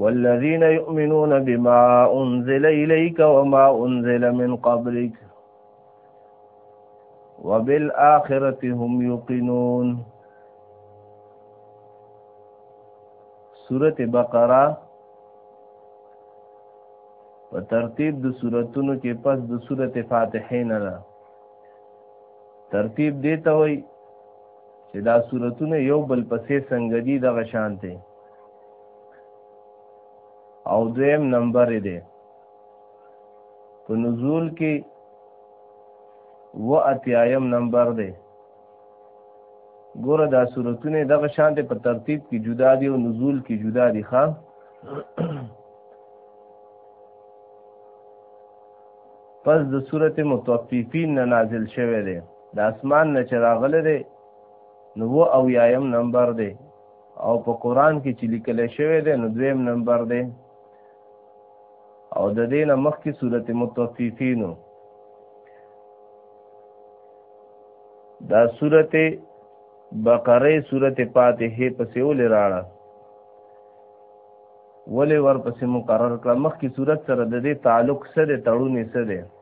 والذین یؤمنون بما انزل الیک وما انزل من قبلک وبالآخرة هم یوقنون سورة بقره په ترتیب د سوراتونو کې پس د سورته فاتحه نه ده ترتیب دیته وي چې دا صورتونه یو بل پسې څنګه دي دغه شان دی او دویم نمبر دی په نزول کې و اتیایم نمبر دی ګوره دا صورتونه دغه شان دی په ترتیب کې جدا دي او نزول کې جدا دي ښا پس د صورت متوفیفین نه نازل شوه دی د اسمان نه چې راغلی دی نو و او یایم نمبر دی او په قرآن کې چې لیکل شوی دی نو دویم نمبر دی او د دې نه مخکې صورت متوفیفینو دا صورت بقره صورت فاتحه پسې ولې راړه ولې ورپسې مقرر کړه مخکې صورت سره د دې تعلق سره تړونې سره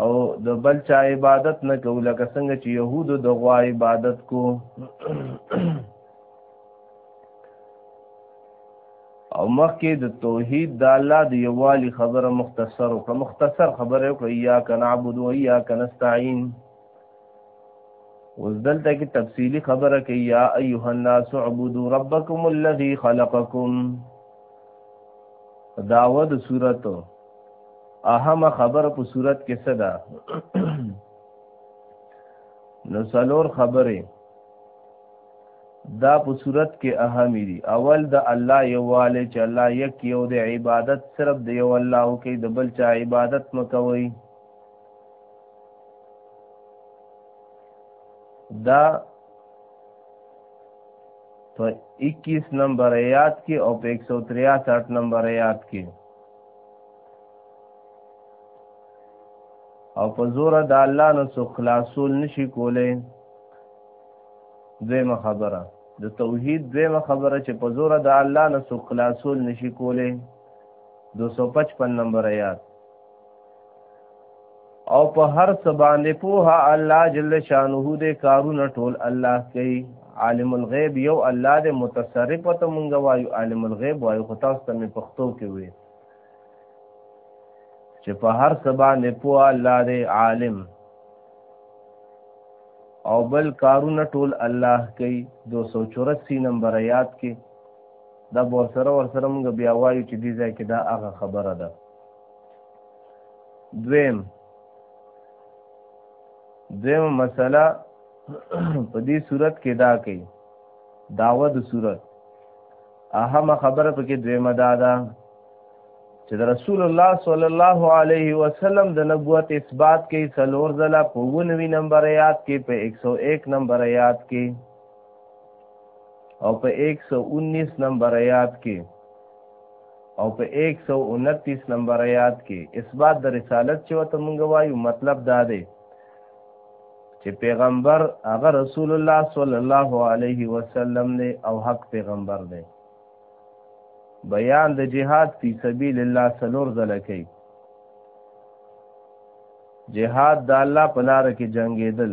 او د بل چا عبادت نه کو لکه څنګه چې يهودو د غوا عبادت کو او مخکې د توحید د الله د یووالي خبره مختصر او مختصر خبره کوي یا کنعبد و یا کنستعين اوس دلته کې تفصیلی خبره کوي یا ایها الناس اعبدوا ربکم الذی خلقکم داوه د صورت اهم خبره په صورت کې څه ده نو څلور خبره دا په صورت کې اهم دي اول د الله یواله چې الله یک یو د عبادت صرف د یو الله او کې د بل چا عبادت مکوئ دا په 21 نمبر آیات کې او په 163 نمبر آیات کې او په زور د الله نو څو خلاصول نشي کولای دویمه خبره د توحید دویمه خبره چې په زور د الله نو څو خلاصول نشي کولای 255 نمبر آیات او په هر سبانه پوها الله جل شانه دې کارونه ټول الله کوي عالم الغیب یو الله دې متصرف ته مونږ وایو عالم الغیب وایو خو تاسو ته مې پښتو کې وي چې په هر سبانه پوها الله دې عالم او بل کارونه ټول الله کوي 284 نمبر آیات کې دا ور سره ور سره مونږ بیا وایو چې دې ځای کې دا هغه خبره ده دویم دویم مسله په دې صورت کې دا کوي داوه د صورت اهم خبره پکې دویمه دا ده چې د رسول الله صلی الله علیه وسلم د نبوت اثبات کې څلور ځله په 99 نمبر یاد کې په 101 نمبر یاد کې او په 119 نمبر یاد کې او په 129 نمبر آیات کې اثبات د رسالت چې وته مونږ وایو مطلب دا دی چې پیغمبر هغه رسول الله صلی الله علیه وسلم دی او حق پیغمبر دی بیان د جهاد فی سبیل الله سلور زله کوي جهاد د الله په لار کې جنگیدل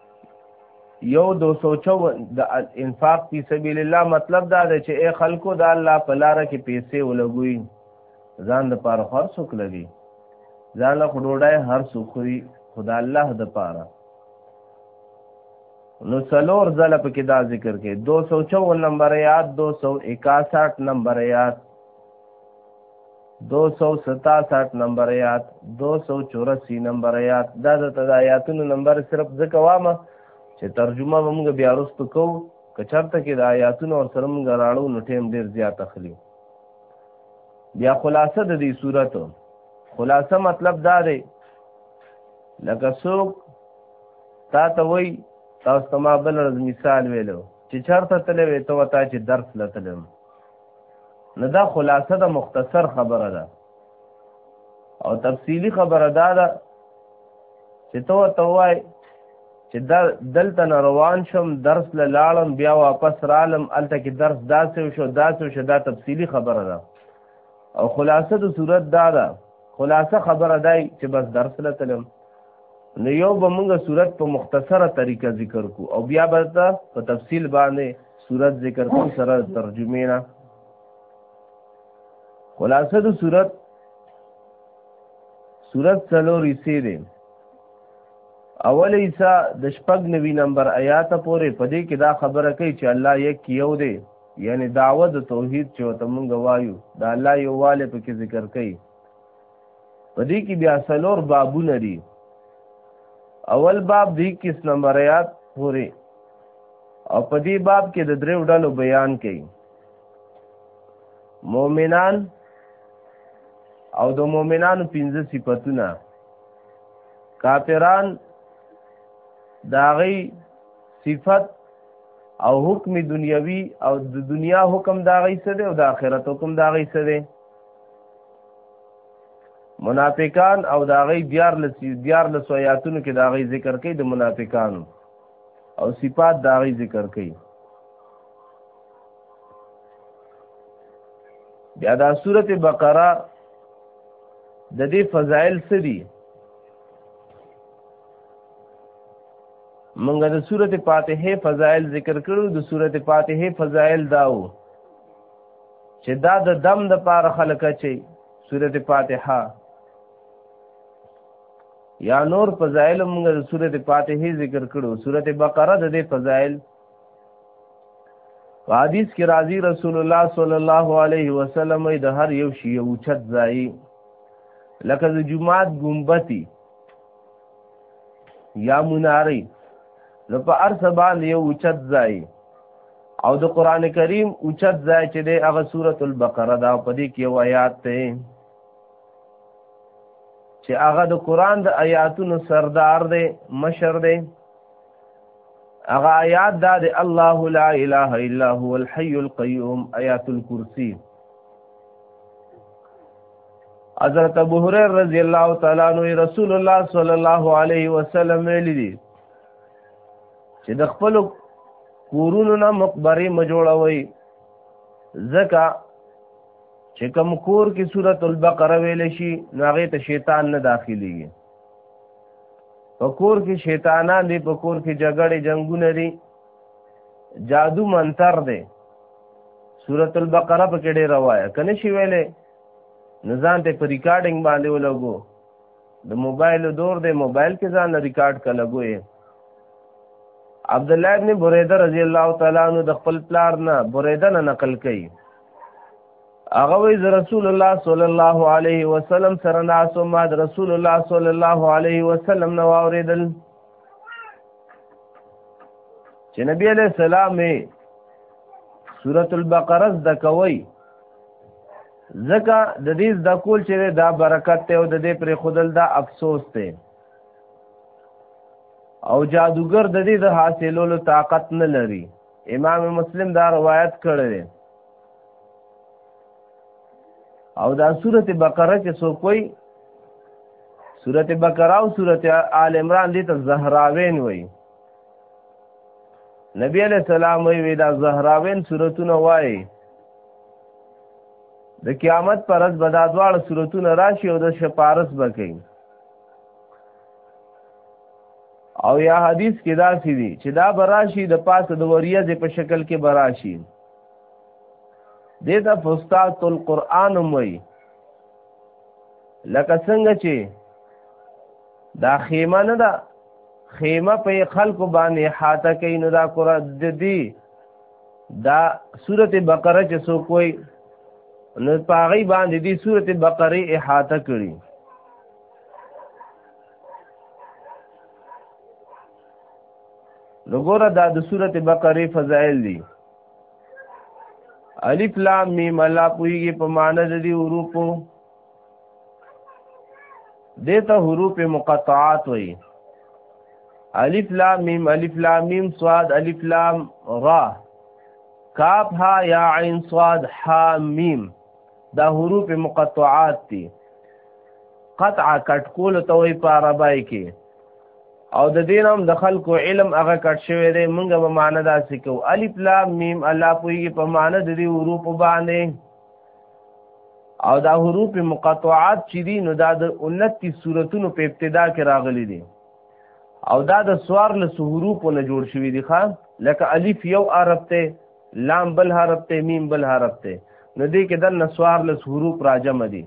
یو دو سوچو د انفاق فی سبیل الله مطلب دا دی چې اے خلکو د الله په لار کې پیسې ولګوي ځان د پاره خور څوک لګي ځان له خډوډای هر څوک خوري خدا الله د پاره نو څلور ځله پکې دا ذکر کې 254 نمبر یاد 261 نمبر یاد دو سو ستا ساٹھ نمبر آیات دو سو چورسی نمبر آیات دا د تدا آیاتونو نمبر صرف ځکه وامه چې ترجمه به موږ بیا وروسته کوو که چرته کې د آیاتونو او سره موږ راړو نو ټیم ډیر زیات اخلي بیا خلاصه د دې صورت خلاصه مطلب دا دی لکه څوک تا ته وای تاسو ته ما بل ورځ مثال ویلو چې چرته تللی وې ته وتا چې درس لتلم نو دا خلاصه د مختصر خبره ده او تفصیلی خبره دا ده چې تو ته وای چې دا دلته نه روان شم درس له لاړم بیا واپس رالم الته کې درس داسې شو داسې شو دا تفصیلی خبره ده او خلاصه د صورت دا ده خلاصه خبره ده چې بس درس له تلم نو یو به موږ صورت په مختصره طریقه ذکر کو او بیا به ته په تفصیل باندې صورت ذکر کو سره ترجمه نه خلاصه د صورت صورت څلور حصے دي اول حصہ د شپږ نوي نمبر آیات پورې پدې کې دا خبره کوي چې الله یک یو دی یعنی دعوت توحید چې ته مونږ وایو دا الله یو والے په کې ذکر کوي په دې کې بیا څلور بابونه دي اول باب د 21 نمبر آیات پورې او په دې باب کې د دریو ډلو بیان کړي مؤمنان او د مؤمنانو پنځه صفاتونه کافران داغي صفت او حکم دنیوي او د دنیا حکم داغي څه دی او د آخرت حکم داغي څه دی منافقان او دا غي دیار لسی دیار لسو آیاتونو کې دا غي ذکر کوي د منافقانو او صفات دا غي ذکر کوي بیا دا سورته بقره د دې فضائل څه دي موږ د سورته فاتحه فضائل ذکر کړو د سورته فاتحه فضائل داو چې دا د دم د پار خلک چي سورته فاتحه یا نور فضائل موږ د سورته فاتحه ذکر کړو سورته بقره د دې فضائل حدیث کې راځي رسول الله صلی الله علیه وسلم د هر یو شی او چت ځای لکه د جمعات ګمبتی یا مناری نو په ارسبان یو چت ځای او د قران کریم اوچت ځای چې د هغه سورۃ البقره دا په دې کې آیات ته چې هغه د قران د آیاتونو سردار دی مشر دی هغه آیات دا دی الله لا اله الا هو الحي القيوم آیات الکرسی حضرت ابو هريره رضی الله تعالی عنہ رسول الله صلی الله علیه وسلم ویلي چې د خپل کورونو نه مقبره مجوړوي زکه چې کوم کور کې سورۃ البقره ویل شي نو هغه ته شیطان نه داخليږي په کور کې شیطانان دي په کور کې جګړې جنگونه دي جادو منتر دی سورۃ البقره په کې ډېر روايه کنه شي ویلې نزان ته په ریکارډینګ باندې ولګو د موبایل دور دی موبایل کې ځان ریکارډ کړه لګوي عبد الله ابن بریده رضی الله تعالی عنہ د خپل پلار نه بریده نه نقل کړي هغه وی رسول الله صلی الله علیه وسلم سره ناسو ما د رسول الله صلی الله علیه وسلم نو اوریدل چې نبی علیہ السلام سورۃ البقره د کوي ځکه د دې د کول چې دا برکت ته او د دې پر خودل دا افسوس ته او جادوګر د دې د حاصلولو طاقت نه لري امام مسلم دا روایت کړی او دا سورته بقره چې سو کوئی سورته بقره او سورته آل عمران دې ته زهراوین وایي نبی علیہ السلام وی دا زهراوین صورتونه وای د قیامت پر ورځ به دا دواړه صورتونه راشي او د شپارس به کوي او یا حدیث کې دا سی دي چې دا براشي د پاسه د وریځې په شکل کې براشي دیتا فستات القرآن موی لکه څنګه چې دا خیمه نه ده خیمه په خلکو باندې حاته کوي نو دا قرآ د دې دا سورت بقره چې څوک وایي نو په هغې باندې دې سورت بقره احاطه کړي لګوره دا د سورت بقره فضائل دي الف لام میم الله پوهیږي په معنی د دې حروفو دیتا حروف مقطعات وی الف لام میم الف لام میم صاد الف لام را کاف ها یا عین صاد ها میم دا حروف مقطعات دي قطع کټ کول ته وی په عربی کې او د دین هم د خلکو علم هغه کټ شوی دی مونږ به معنی داسې کو الف لام میم الله پویږي په معنی د دې حروف باندې او دا حروف مقطعات چې دي نو دا د 29 سوراتونو په ابتدا کې راغلي دي او دا د سوار له حروف نه جوړ شوی دي ښا لکه الف یو عرب ته لام بل حرف ته میم بل حرف ته نو دې کې د نسوار له حروف راجم دي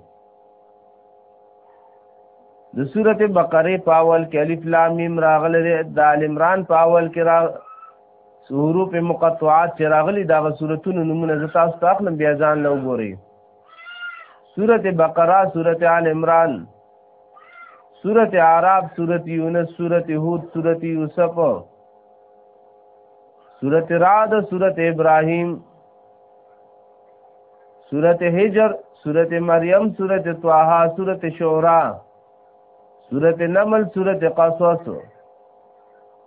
د سورته بقره په اول کې الف لام میم راغله د ال عمران په اول کې را حروف مقطعات چې راغلي دا صورتونو نمونه زه تاسو ته اخلم بیا ځان له وګورئ سورت بقره سورت آل عمران سورت عرب سورت یونس سورت هود سورت یوسف سورت رعد سورت ابراهیم سورت هجر سورت مریم سورت طه سورت شورا سورت نمل سورت قصص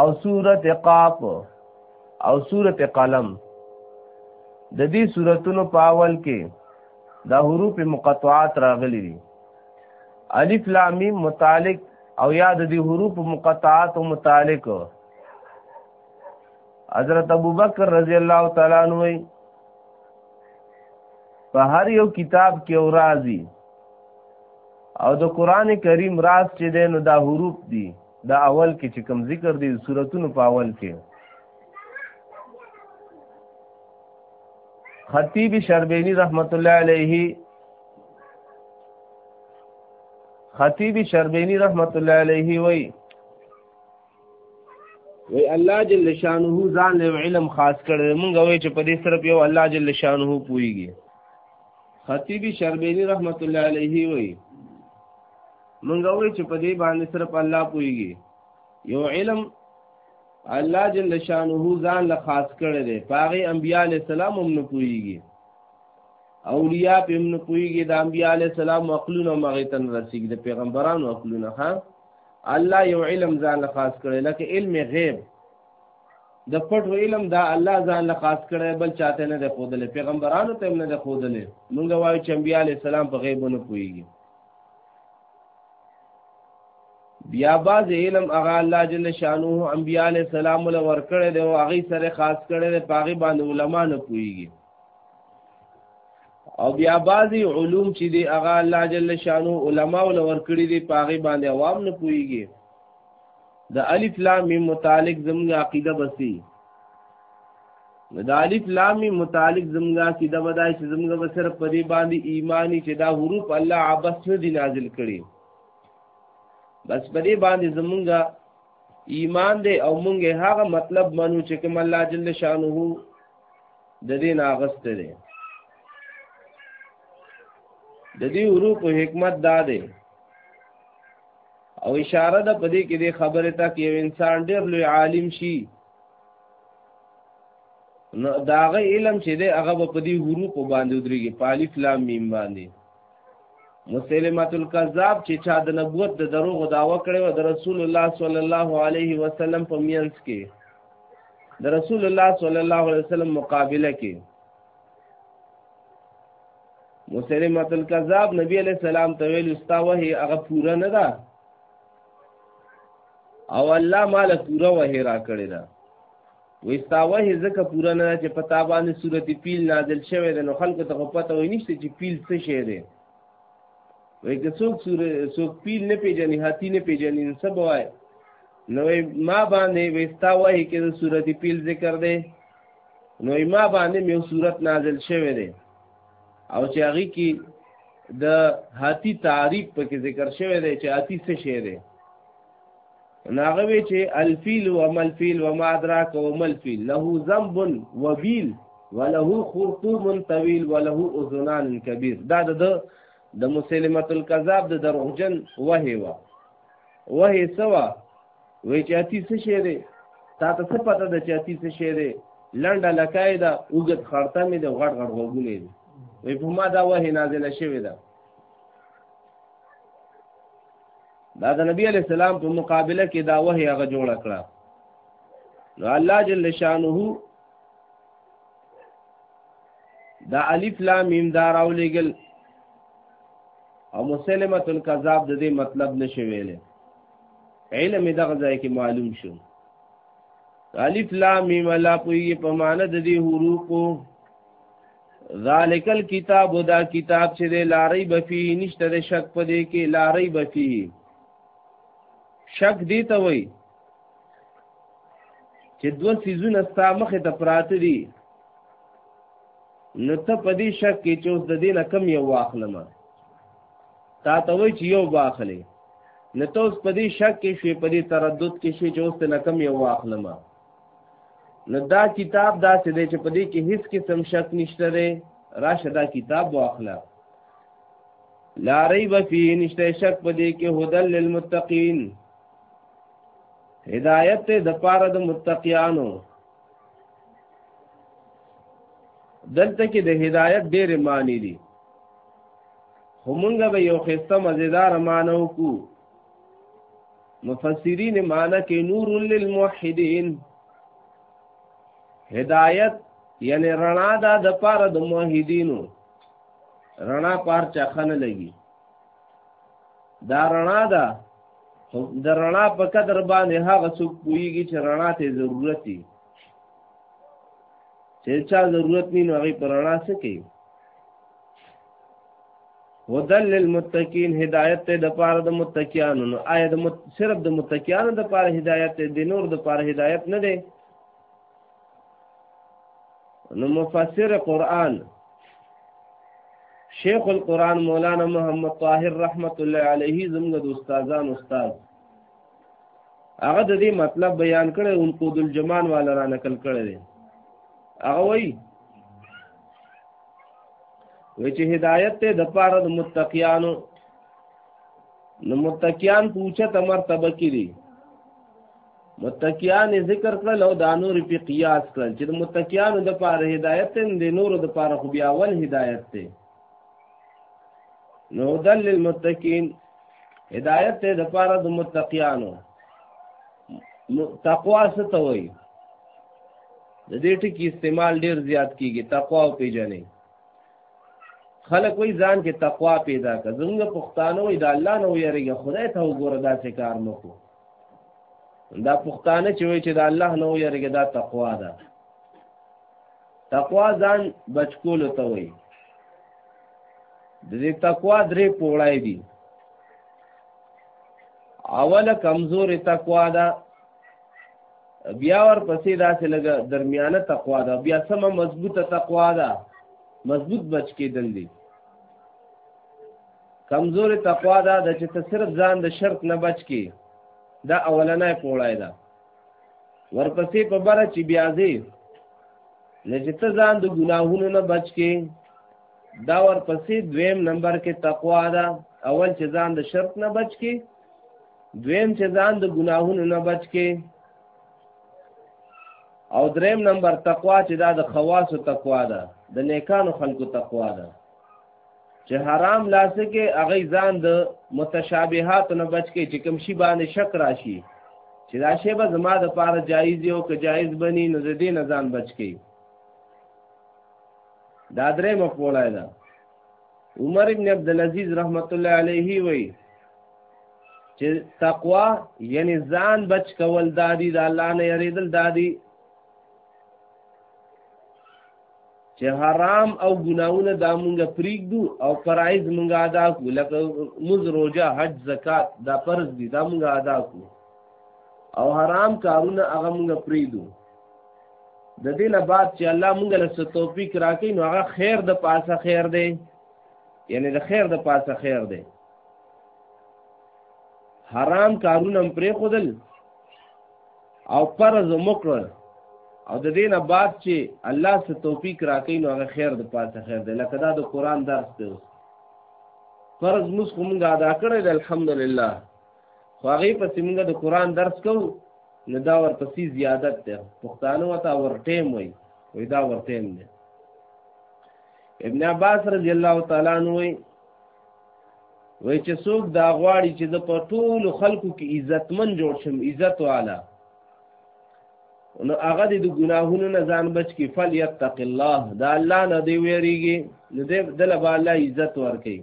او سورت قاف او سورت قلم د دې سورتونو په اول کې دا حروف مقطعات راغلي دي الف لام میم متعلق او یاد دي حروف مقطعات او متعلق حضرت ابوبکر رضی الله تعالی عنہ په هر یو کتاب کې او راضي او د قران کریم راز چې دین دا حروف دي دا اول کې چې کوم ذکر دی صورتونو په اول کې خطیب شربینی رحمت الله علیه خطیب شربینی رحمت الله علیه وی وی الله جل شانه ځان له علم خاص کړی مونږ وی چې په دې صرف یو الله جل شانه پويږي خطیب شربینی رحمت الله علیه وی مونږ وایو چې په دې باندې صرف الله پويږي یو علم الله جل شانه ځان له خاص کړی دی پاغه انبیاء علی السلام هم نه پويږي اولیاء په هم نه پويږي د انبیاء علی السلام عقلونه مغه تن رسیږي د پیغمبرانو عقلونه ها الله یو علم ځان له خاص کړی لکه علم غیب د پټو علم دا الله ځان له خاص کړی بل چاته نه دی خودلې پیغمبرانو ته نه دی خودلې مونږ وایو چې انبیاء علی السلام په غیبونو پويږي بیا باز علم هغه الله جل شانه انبیاء علیہ السلام له ور کړی دی او هغه سره خاص کړی دی پاغي باندې علما نه پويږي او بیا بازي علوم چې دی هغه الله جل شانه علما له ور کړی دی پاغي باندې عوام نه پويږي د الف لام میم متعلق زموږ عقیده بسی د الف لام میم متعلق زموږ عقیده بدای چې زموږ به صرف په دې باندې ایمانی چې دا حروف الله عبس نه دی نازل کړي بس په دې باندې زموږ ایمان دی او مونږ هغه مطلب منو چې کوم الله جل شانه د دې ناغست دی د دې حروف حکمت دا دی او اشاره ده په دې کې د خبره ته کې یو انسان ډېر لوی عالم شي نو داغه علم چې دی هغه په دې حروف باندې درېږي پالف لام میم باندې مسلمت الکذاب چې چا د نبوت د دروغ داوا کړو د رسول الله صلی الله علیه وسلم په مینس کې د رسول الله صلی الله علیه وسلم مقابله کې مسلمه الکذاب نبی علیہ السلام ته ویل استا وه هغه پوره نه ده او الله مال پوره وه را کړی ده وستا وه زکه پوره نه چې په تابانه صورت پیل نازل شوه ده نو خلکو ته پته وای نشته چې پیل څه شی ده وای که څوک سور څوک پیل نه پیژني هاتی نه پیژني څه بوای نو ما باندې وستا وه کې د صورت پیل ذکر ده نو ما باندې یو صورت نازل شوی دی او چې هغه کې د هاتی تعریف په کې ذکر شوی دی چې هاتی څه شی دی ناغه وی چې الفیل و مل فیل و ما ادراک و مل فیل له ذنب و بیل وله خرطوم طويل وله اذنان كبير دا د د مسلمه الكذاب د دروغجن وهي و وهي سوا وای چې اتی څه شی دی تا ته څه پته ده چې اتی څه شی دی لنډه لکای ده اوږد خړته مې د غړ غړ غوګونه دي وای په ما دا وه نازله شوې ده دا د نبی علی السلام په مقابله کې دا وه هغه جوړ کړه نو الله جل شانه دا الف لام میم دا راولېګل او مسلمه الکذاب د دې مطلب نشویلې علم دغه ځای کې معلوم شو الف لام میم لا پوی په معنا د دې حروفو ذالک الكتاب دا کتاب چې د لاری بفی نشته د شک په دې کې لاری بفی شک دی ته وای چې دوه سيزونه ستا مخه ته پراته دي نو ته په دې شک کې چې اوس د دې نه کم یو واخلم تا ته وای چې یو واخلې نه ته اوس په دې شک کې شوې په دې تردد کې شوې چې اوس ته نه کم یو واخلم نو دا کتاب داسې دی چې په دې کې هیڅ قسم شک نشته دی راشه دا کتاب واخله لا ریب فی نشته شک په دې کې هدل للمتقین هدایت ته د پاره د متقیانو دلته کې د هدایت ډېر معنی دي خو مونږ به یو خسته مزیدار معنی وکړو مفسرین معنی کې نور للموحدین هدایت یعنی رڼا دا د پاره د موحدینو رڼا پار چخنه لګي دا رڼا دا د رڼا په قدر باندې هغه څوک پويږي چې رڼا ته ضرورت دي چې چا ضرورت نه نو هغه پر رڼا څه کوي ودل للمتقین هدایت ته د پاره د متقیانو نو آیا د مت... صرف د متقیانو د پاره هدایت ته د نور د پاره هدایت نه دی نو مفسر قران شیخ القران مولانا محمد طاهر رحمت الله علیه زموږ د استادان استاد هغه د دې مطلب بیان کړي ان کو دل جمان والا را نقل کړي هغه وایي وی چې هدایت ته د پاره د متقیانو نو متقیان پوچه ته مرتبه کړي متقیان ذکر کړل او د نور په قیاس کړل چې د متقیانو د پاره هدایت ته د نور د پاره خو بیا ول هدایت ته نو دل للمتقین هدایت ته د پاره د متقیانو نو تقوا څه ته وایي د دې ټکی استعمال ډیر زیات کیږي تقوا او پیژنې خلک وایي ځان کې تقوا پیدا کړه زموږ پښتانه وایي د الله نه ویریږه خدای ته وګوره دا څه کار مو کو دا پښتانه چې وایي چې د الله نه ویریږه دا تقوا ده تقوا ځان بچکول ته وایي د دې تقوا درې پوړای دي اوله کمزور تقوا ده بیا ور پسې داسې لګه درمیانه تقوا ده بیا سمه مضبوطه تقوا ده مضبوط بچ کېدل دي کمزور تقوا ده چې ته صرف ځان د شرط نه بچ کې دا اولنې پوړای ده ورپسې په بره چې بیا دې نه چې ته ځان د ګناهونو نه بچ کې دا ورپسې دویم نمبر کې تقوا ده اول چې ځان د شرط نه بچ کی دویم چې ځان د ګناهونو نه بچ کی او دریم نمبر تقوا چې دا د خواص او تقوا ده د نیکانو خلقو تقوا ده چې حرام لاسه کې هغه ځان د متشابهات نه بچ کی چې کوم شی باندې شک راشي چې دا شی به زما د پاره جایز یو که جایز بنی نو زه دې نه ځان بچ کی دا درې مقوله ده عمر ابن عبد العزيز رحمت الله عليه وی چې تقوا یعنی ځان بچ کول دادی د الله نه یریدل دادی چې حرام او ګناونه دا مونږ پریږدو او فرایض مونږ ادا کو لکه مز روزه حج زکات دا فرض دي دا مونږ ادا کو او حرام کارونه هغه مونږ پریږدو د دې نه بعد چې الله مونږ له څه توفیق راکړي نو هغه خیر د پاسه خیر دی یعنی د خیر د پاسه خیر دی حرام کارونه هم پرې خودل او فرض مکرل او د دې نه بعد چې الله څه توفیق راکړي نو هغه خیر د پاسه خیر دی لکه دا د قران درس دی فرض موږ کومه ادا کړی الحمدلله خو هغې پسې موږ د قرآن درس کوو نو دا ورپسې زیادت دی پښتانه ورته ورټیم وایي وایي دا ورټیم دی ابن عباس رضی الله تعالی عنه وایي وای چې څوک دا غواړي چې د په ټولو خلکو کې عزتمن جوړ شم عزت والا نو هغه د ګناهونو نه ځان بچ کی فل یتق الله دا الله نه دی ویریږي نو دې دل به الله عزت ورکړي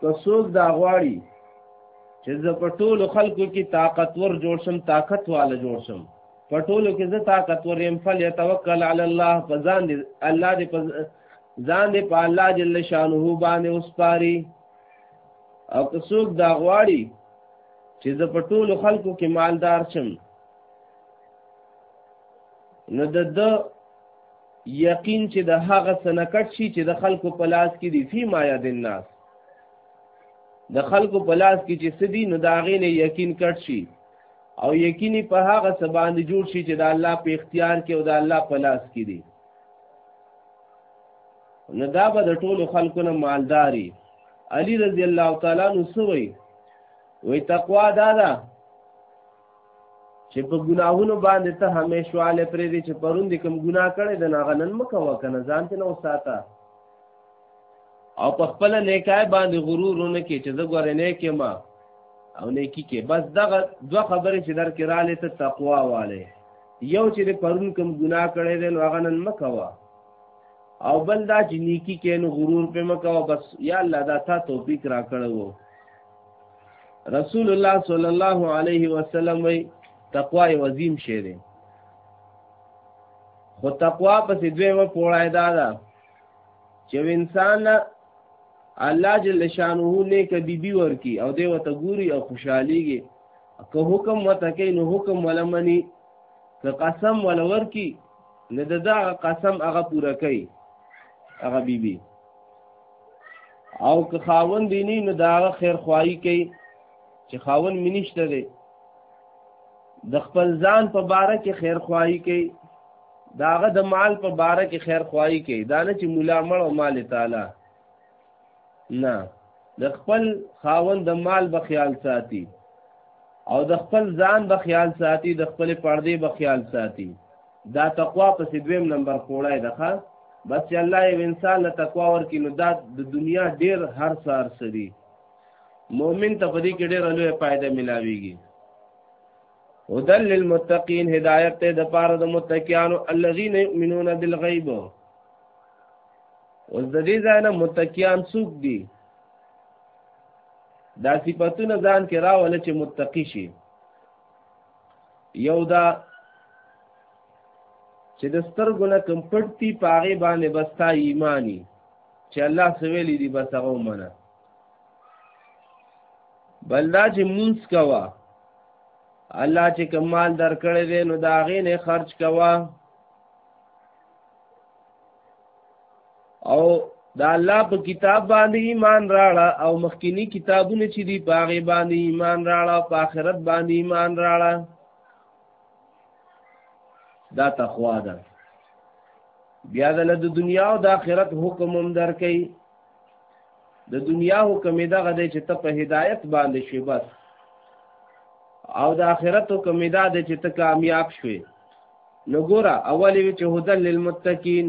که څوک دا غواړي چې زه په ټولو خلکو کې طاقتور جوړ شم طاقت والا جوړ شم په ټولو کې زه طاقتور یم فل یتوکل علی الله په ځان دې الله دې په ځان دې په الله جل شانه باندې وسپاري او که څوک دا غواړي چې زه په ټولو خلکو کې مالدار شم نو د د یقین چې د هغه سنکټ شي چې د خلکو په لاس کې دی فی ما یاد الناس د خلکو په لاس کې چې سدي نو دا غي نه یقین کټ شي او یقیني په هغه سبان جوړ شي چې د الله په اختیار کې او د الله په لاس کې دی نو دا به د ټولو خلکو نه مالداري علی رضی الله تعالی نو سوی وی تقوا دا ده چې په ګناهونو باندې ته همیشواله پرې دې چې پرون دې کوم ګناه کړې د ناغنن مکه وکنه ځان ته نو ساته او په خپل نیکای باندې غرور نه کې چې زه ګورې نه کې ما او نیکی کې بس دغه دوه خبرې چې در کې رااله ته تقوا والے یو چې دې پرون کوم ګناه کړې دې نو هغه نن مکه وا او بل دا چې نیکی کې نو غرور په مکه وا بس یا الله دا تا توفیق را کړو رسول الله صلی الله علیه وسلم وی تقوا یو عظیم شی دی خو تقوا پسې دویمه پوړای دا ده چې انسان الله جل شانه نه کبي بي ورکی او دی وته ګوري او خوشحاليږي که حکم وته کوي نو حکم ولمني که قسم ولور کی نه د دا قسم هغه پوره کوي هغه بیبي او که خاون دی نه نو دا خیر خوایي کوي چې خاون مینشته دی د خپل ځان په باره کې خیر خوایي کوي داغه د مال په باره کې خیر خوایي کوي دا نه چې مولا مړ او مال تعالی نه د خپل خاون د مال به خیال ساتي او د خپل ځان به خیال ساتي د خپل پردې به خیال ساتي دا تقوا پسې دویم نمبر کوړای ده ښا بس چې الله یو انسان له تقوا ورکړي نو دا د دنیا ډیر هر سار سدي مؤمن ته په دې کې ډیر لوی فائدہ ملاويږي هدل للمتقین هدایت ته د پاره د متقینو الذين يؤمنون بالغیب اوس د دې ځای نه متقیان څوک دي دا صفاتونه ځان کې راول چې متقی شي یو دا چې د سترګو نه کوم پټ دي په هغې باندې به ستا ایماني چې الله څه ویلي دي بس هغه ومنه بل دا چې مونځ کوه الله چې کمال درکړی دی نو د هغې نه خرج کوه او دا الله په کتاب باندې ایمان راړه او مخکینی کتابونه چې دی باغې باندې ایمان راړه په آخرت باندې ایمان راړه دا تقوا ده بیا د دنیا او د آخرت حکم هم درکې د دنیا حکم دا غدې چې ته په هدایت باندې شې بس او د آخرت حکم دا دې چې ته کامیاب شې نو ګوره اولې چې هدل للمتقین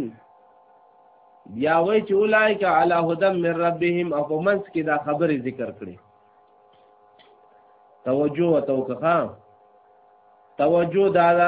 بیا وای چې اولایک علی هدم من ربهم او په منځ کې دا خبره ذکر کړي توجه وتوکه توجه دا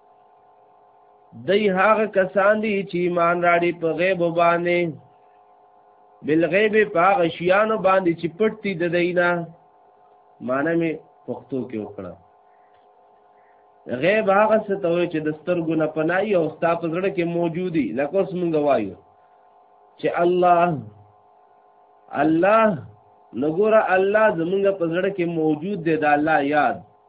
دی هغه کسان دي چې ایمان راړي په غیب باندې بالغیب په غشیانو باندې چې پټ دي د دینه معنی می پښتو کې وکړه غیب هغه څه ته وایي چې د سترګو نه پناي او ستا په زړه کې موجودي لکه اوس مونږ وایو چې الله الله نګوره الله زمونږ په زړه کې موجود دی دا الله یاد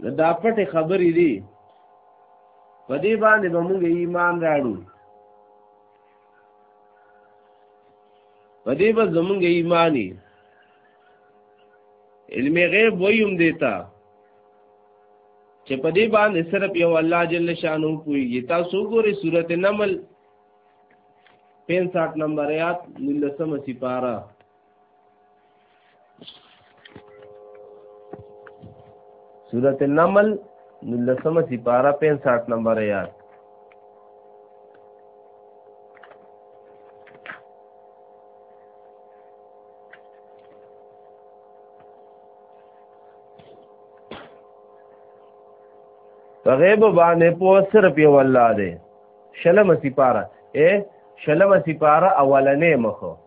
نو دا پټې خبرې دي په دې باندې به موږ ایمان راړو په دې به زمونږ ایمانی علم غیب ویم دیتا چې په دې باندې صرف یو الله جل شانو پويږي تاسو ګوري سورته نمل 65 نمبر آیات 19 سپاره سورت النمل نلسم سپارہ پین ساٹھ نمبر یاد په غیب باندې په سر په والله دې شلم سپاره اے شلم سپاره اولنې مخه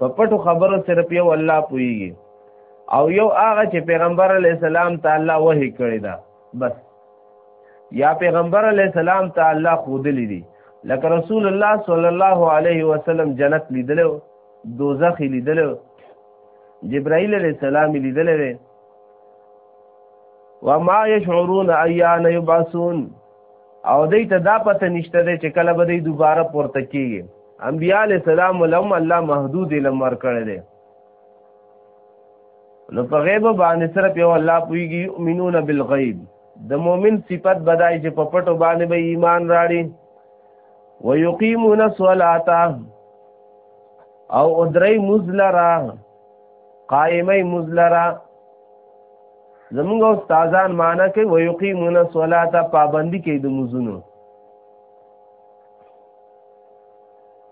په پټو خبرو صرف یو الله پوهیږي او یو هغه چې پیغمبر علی السلام تعالی وحی کړی دا بس یا پیغمبر علی السلام تعالی خودلی دي لکه رسول الله صلی الله علیه وسلم جنت لیدلو دوزخ لیدلو جبرائیل علیہ السلام لیدلې و ما یشعرون ایان یبعثون او دې ته دا پته نشته دی چې کله به دې دوباره پورته کیږي انبیاء علی السلام لهم الله محدود لمر کړی دی نو په غیب باندې صرف یو الله پویږي یؤمنون بالغیب د مؤمن صفت بدای چې په پټو باندې به با ایمان راړي ويقيمون الصلاه او ادري مزلرا قائمي مزلرا زمونږ استادان معنا کوي ويقيمون الصلاه پابندي کوي د مزونو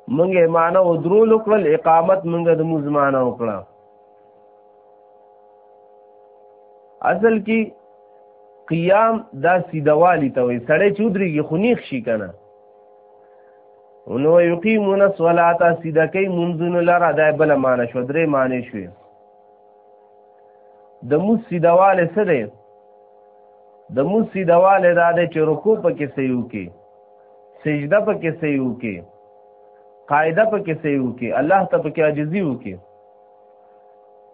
مونږ معنا او درو لوکل اقامت مونږ د مز معنا وکړه اصل کې قیام دا سیدوالی ته وي سړی چودريږي خنیخ شي کنه نو یقیمون الصلاه سیدکې منځونه لره دا بل معنی شو درې معنی شوی د موس سیدواله څه دی د موس سیدواله دا دی چې رکوع پکې سيو کې سجده پکې سيو کې قاعده پکې سيو کې الله ته پکې عاجزي وکي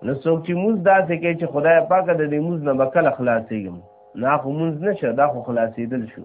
نو څوک چې موس داسې کوي چې خدای پاک د دې موس نه بکل خلاصيږم نه خو موس نشه دا خو خلاصېدل شو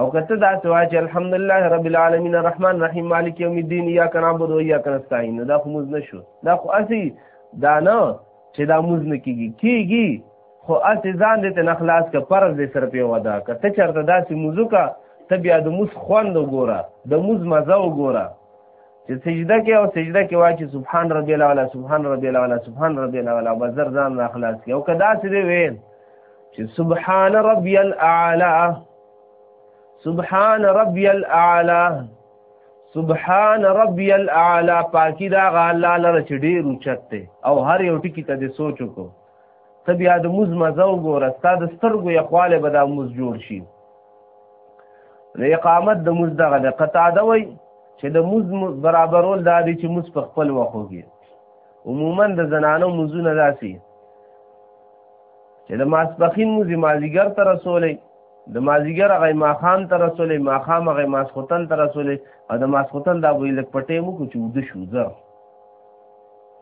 او کته دا سوا چې الحمدلله رب العالمین الرحمن الرحیم مالک یوم الدین یا کنا بود یا کنا استعین دا خو موز نشو دا خو اسی دا نه چې دا موز نه کیږي کیږي خو اسی ځان دې ته نخلاص ک پرز دې سر په ودا ک ته چرته داسې موزو کا ته بیا د موز خوند وګوره د موز مزه وګوره چې سجده کې او سجده کې وای چې سبحان ربی الاعلی سبحان ربی الاعلی سبحان ربی الاعلی بزر ځان نخلاص کې او کدا سې دې وین چې سبحان ربي الاعلى سبحان ربي الاعلى سبحان ربي الاعلى پاکي دا غ الله لره چې ډیر اوچت او هر یو ټکی ته د سوچو کو ته بیا د موز مزه وګوره ستا د سترګو یخواله به دا موز جوړ شي د اقامت د موز دغه د قطاده وای چې د موز برابرول دا دی چې موز په خپل وخوږي عموما د زنانو موزونه داسي چې د ماسپخین موزي مازیګر ته رسولې د مازیګر هغه ماخام ته رسولې ماخام هغه ماسخوتن ته رسولې او د ماسخوتن دا وی لک پټې مو کو چې ود شو زر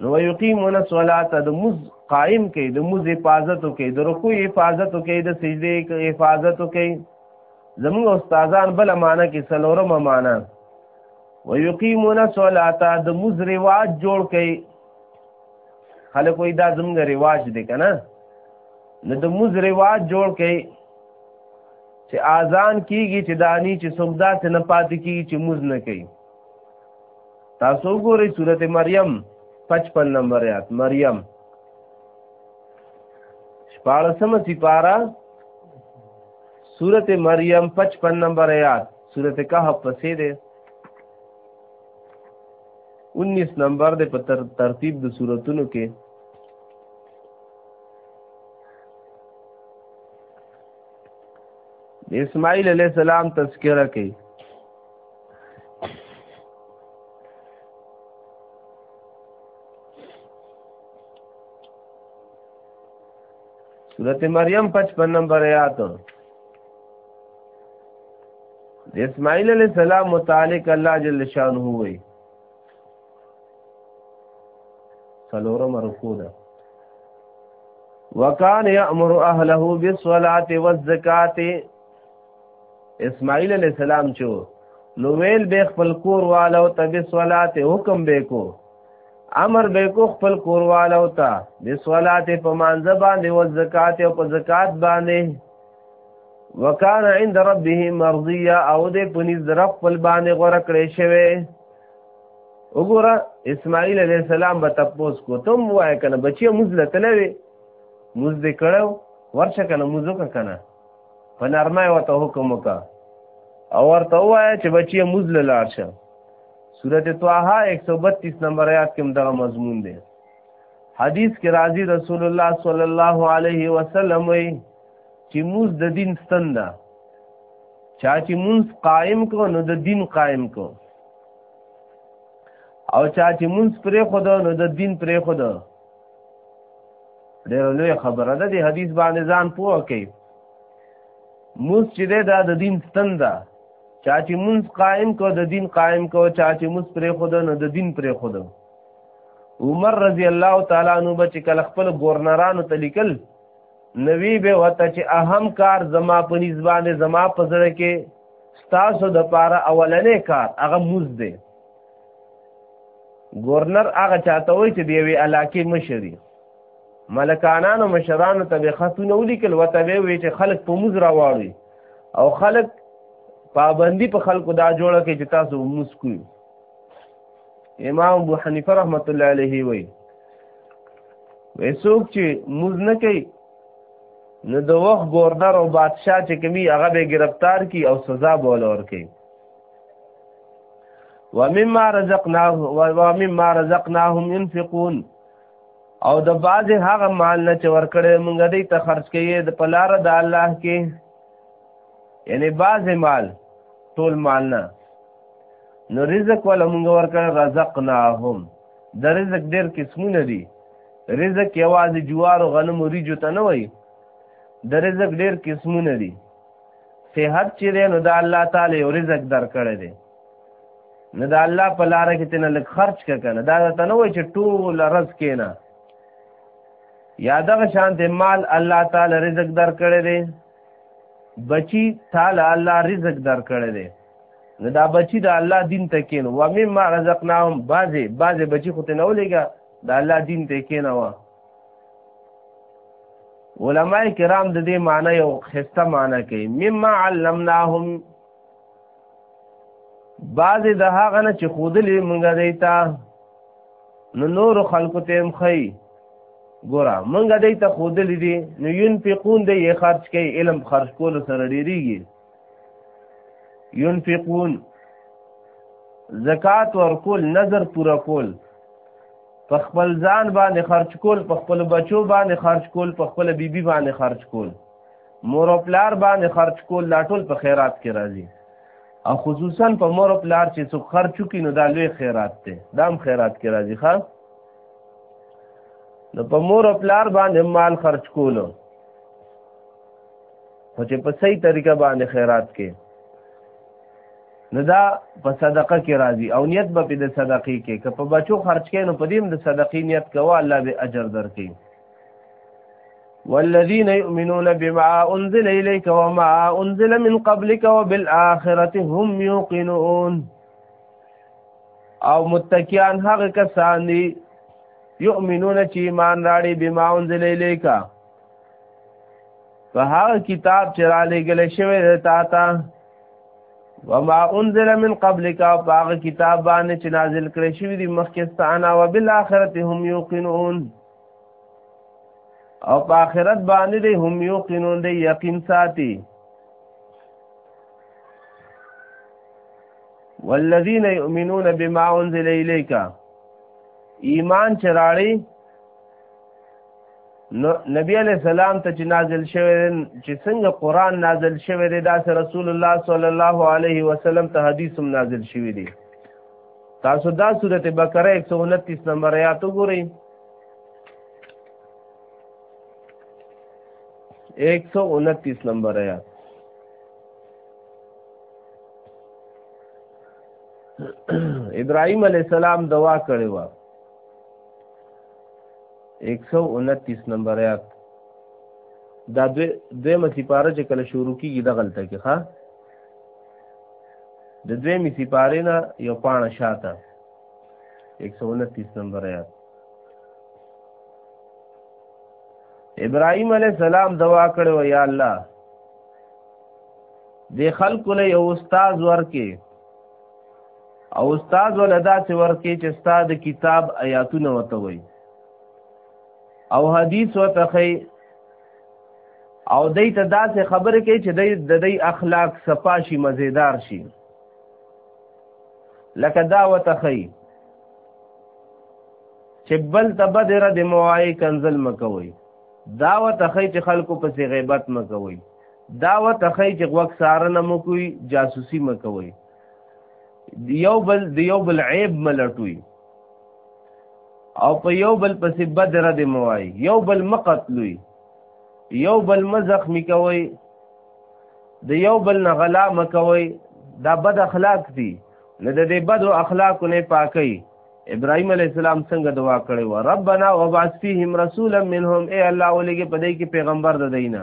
نو یقیمون الصلاه د مز قائم کې د مز حفاظت کې د رکوع حفاظت کې د سجده حفاظت کې زموږ استادان بل معنا کې سلورم معنا ويقيمون الصلاه د مز رواج جوړ کې خلک وایي دا زموږ رواج دی که نه نو د موز رواج جوړ کړئ چې اذان کیږي چې دانی چې څوک داسې نه پاتې کیږي چې موز نه کوي تاسو ګورئ سورته مریم 55 نمبر آیات مریم شپاړسم سپارا سورته مریم 55 نمبر آیات سورته کهف پسې ده 19 نمبر د په تر ترتیب د صورتونو کې د اسماعیل علی السلام تذکرہ کوي سورت مریم 55 نمبر آیات د اسماعیل علی السلام متعلق الله جل شانه وی سلورم رکو ده وکان یامر اهله بالصلاه والزکات اسماعیل علی السلام چو نو ویل به خپل کور والو ته بالصلاه حکم به کو امر به کو خپل کور والو ته بالصلاه په مانځ باندې او زکات او په زکات باندې وکان عند ربه مرضیه او دې پنځ در خپل باندې غره کړې شوی وګوره اسماعیل علیہ السلام به تپوس کو تم وای کنه بچی مزله تلوي مز دې کړو ورشه کنه مزو کنه په نرمه وته حکم وکا او ورته وای چې بچی مزله لاړ شه سورته طه 132 نمبر آیات کې دغه مضمون دی حدیث کې راځي رسول الله صلی الله علیه وسلم وی چې موږ د دین ستن ده چا چې موږ قائم کو نو د دین قائم کو او چا چې موږ پرې خود نو د دین پرې خود ډېر لوی خبره ده د حدیث باندې ځان پوه کوي موږ چې ده د دین ستن ده چا چې موږ قائم کو د دین قائم کو چا چې موږ پرې خود نو د دین پرې خود عمر رضی الله تعالی عنہ بچ کله خپل گورنرانو ته لیکل نوی به وته چې اهم کار زما په نسبت زما په زړه کې ستاسو د پاره اولنې کار هغه موز دی گورنر هغه چاته وای چې دی وی علاقې مشري ملکانانو مشرانو ته به خطونه ولیکل وته به وی چې خلک په موز راوړي او خلک پابندي په خلکو دا جوړه کې چې تاسو موز کوئ امام ابو حنیفه رحمت الله علیه وی وې څوک چې موز نه کوي نو د وخت گورنر او بادشاہ چې کومي هغه به گرفتار کی او سزا به ولور کوي ومما رزقناه ومما رزقناهم ينفقون او د باز هغه مال نه چې ورکړې مونږ دې ته خرج کړي د پلار د الله کې یعنی باز مال ټول مال نه نو رزق ولا مونږ ورکړ رزقناهم د رزق ډېر قسمونه دي رزق یوازې جوار او غنم او ریجو ته نه وای د رزق ډېر قسمونه دي صحت چې دی نو د الله تعالی یو رزق درکړی دی نو د الله په لار کې تنه لږ خرج ک کنه دا ته نه وای چې ټول رزق کینا یا دغه شان ته مال الله تعالی رزق درکړی دی بچی تعالی الله رزق درکړی دی نو دا بچی د الله دین ته کین و مما رزقناهم بازه بازه بچی خو ته نه ولېګا د الله دین ته کین و علماء کرام د دې معنی یو خسته معنی کوي مما علمناهم بازه د هغه نه چې خودلې مونږ دیتا نو نور خلکو ته هم خي ګوره مونږ دیتا خودلې دي نو ينفقون دې خرج کوي علم خرج کول سره ډیریږي ينفقون زکات ورکول نظر پورا کول په خپل ځان باندې خرج کول په خپل بچو باندې خرج کول په خپل بیبي باندې خرج کول مور او پلار باندې خرج کول دا ټول په خیرات کې راځي او خصوصا په مور او پلار چې څوک خرج وکړي نو دا لوی خیرات دی دا هم خیرات کې راځي ښه نو په مور او پلار باندې مال خرج کولو خو چې په صحیح طریقه باندې خیرات کې نو دا په صدقه کې راځي او نیت به په د صدقې کې که په بچو خرج کې نو په دې هم د صدقې نیت کوه الله به اجر درکړي والذین یؤمنون بما انزل الیک وما انزل من قبلک وبالآخرة هم یوقنون او متکیان هغه کسان دي یؤمنون چې ایمان راړي بما انزل الیک په هغه کتاب چې را لېږل شوی دی تا ته وما انزل من قبلك باغ کتاب باندې چې نازل کړی شوی دی مخکستانه او بالآخرت هم یوقنون او په آخرت باندې دی هم یوقنون دی یقین ساتي والذین یؤمنون بما انزل الیک ایمان چراړي نو نبی علیہ السلام ته چې نازل شوی چې څنګه قران نازل شوی دی دا رسول الله صلی الله علیه وسلم ته حدیث هم نازل شوی دی تاسو دا سورته بقره 129 نمبر آیات وګورئ 129 نمبر آیات ابراهيم عليه السلام دوا کړې و 129 نمبر آیات دا دوی دوی مسی پاره چې کله شروع کیږي د غلطه کې ښا د دوی مسی پاره نه یو پانه شاته 129 نمبر آیات ابراهيم عليه السلام دوا کړو یا الله د خلکو له یو استاد ورکه او استاد ولدا چې ورکه چې استاد کتاب آیاتونه وته وي او حدیث وته خي او دای ته داسې خبره کوي چې د دې اخلاق صفاشي مزیدار شي لکه دا وته خي چې بل ته بدره د موای کنزل مکوي دا وته خي چې خلکو پسې غیبت مکوي دا و تخی چې غوږ ساره نه مکوي جاسوسي مکوي یو بل د یو بل عیب ملټوي او په یو بل پسې بد رد موای یو بل مقتلوي یو بل مزخمی کوي د یو بل نه غلا مکوي دا بد اخلاق دي نه د دې بد اخلاق نه پاکي ابراهيم عليه السلام څنګه دعا کړې و ربنا وبعث فيهم رسولا منهم اي الله ولګي پدې کې پیغمبر د دینه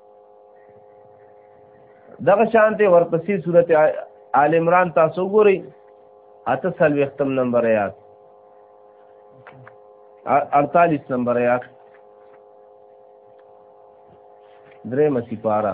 دغه شانته ورپسې سورته آل عمران تاسو ګورئ اته سلوختم نمبر آیات 48 نمبر آیات درې مسی پارا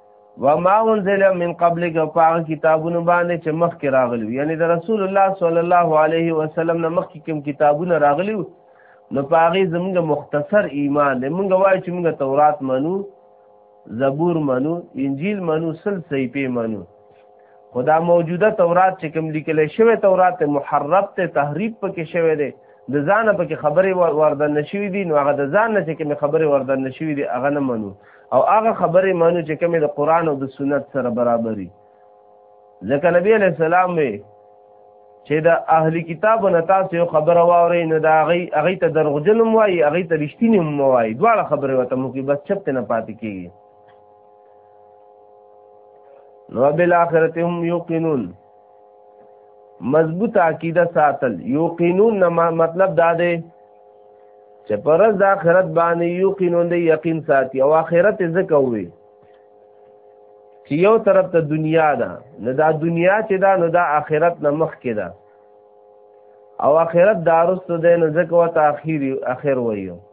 وما انزل من قبلک او په هغه کتابونو باندې چې مخکې راغلي یعنی د رسول الله صلی الله علیه وسلم نه مخکې کوم کتابونه راغلي نو په هغې زمونږ مختصر ایمان دی مونږ وایو چې مونږ تورات منو زبور منو انجیل منو سل صحیفې منو خدا موجوده تورات چې کوم لیکل شوی تورات محرب ته تحریف پکې شوی دی د ځان پکې خبرې وردن نشوي دي نو هغه د ځان نه چې کوم خبرې وردن نشوي دي هغه نه منو او هغه خبرې منو چې کوم د قران او د سنت سره برابرۍ ځکه نبی علی السلام وی چې د اهلی کتاب نه تاسو یو خبره واورئ نو دا هغه هغه ته درغجنم وایي هغه ته رښتینی هم وایي دواړه خبرې وته مو کې بس چپ نه پاتې کیږي نو بالاخره هم یوقنون مضبوط عقیده ساتل یوقنون نه مطلب دا دی چې پرز د آخرت باندې یوقنون دی یقین ساتي او آخرت ځکه وي چې یو طرف ته دنیا ده نه دا دنیا چې دا نه دا آخرت نه مخ کې ده او آخرت دارست ده نه ځکه وته اخیری اخر وایو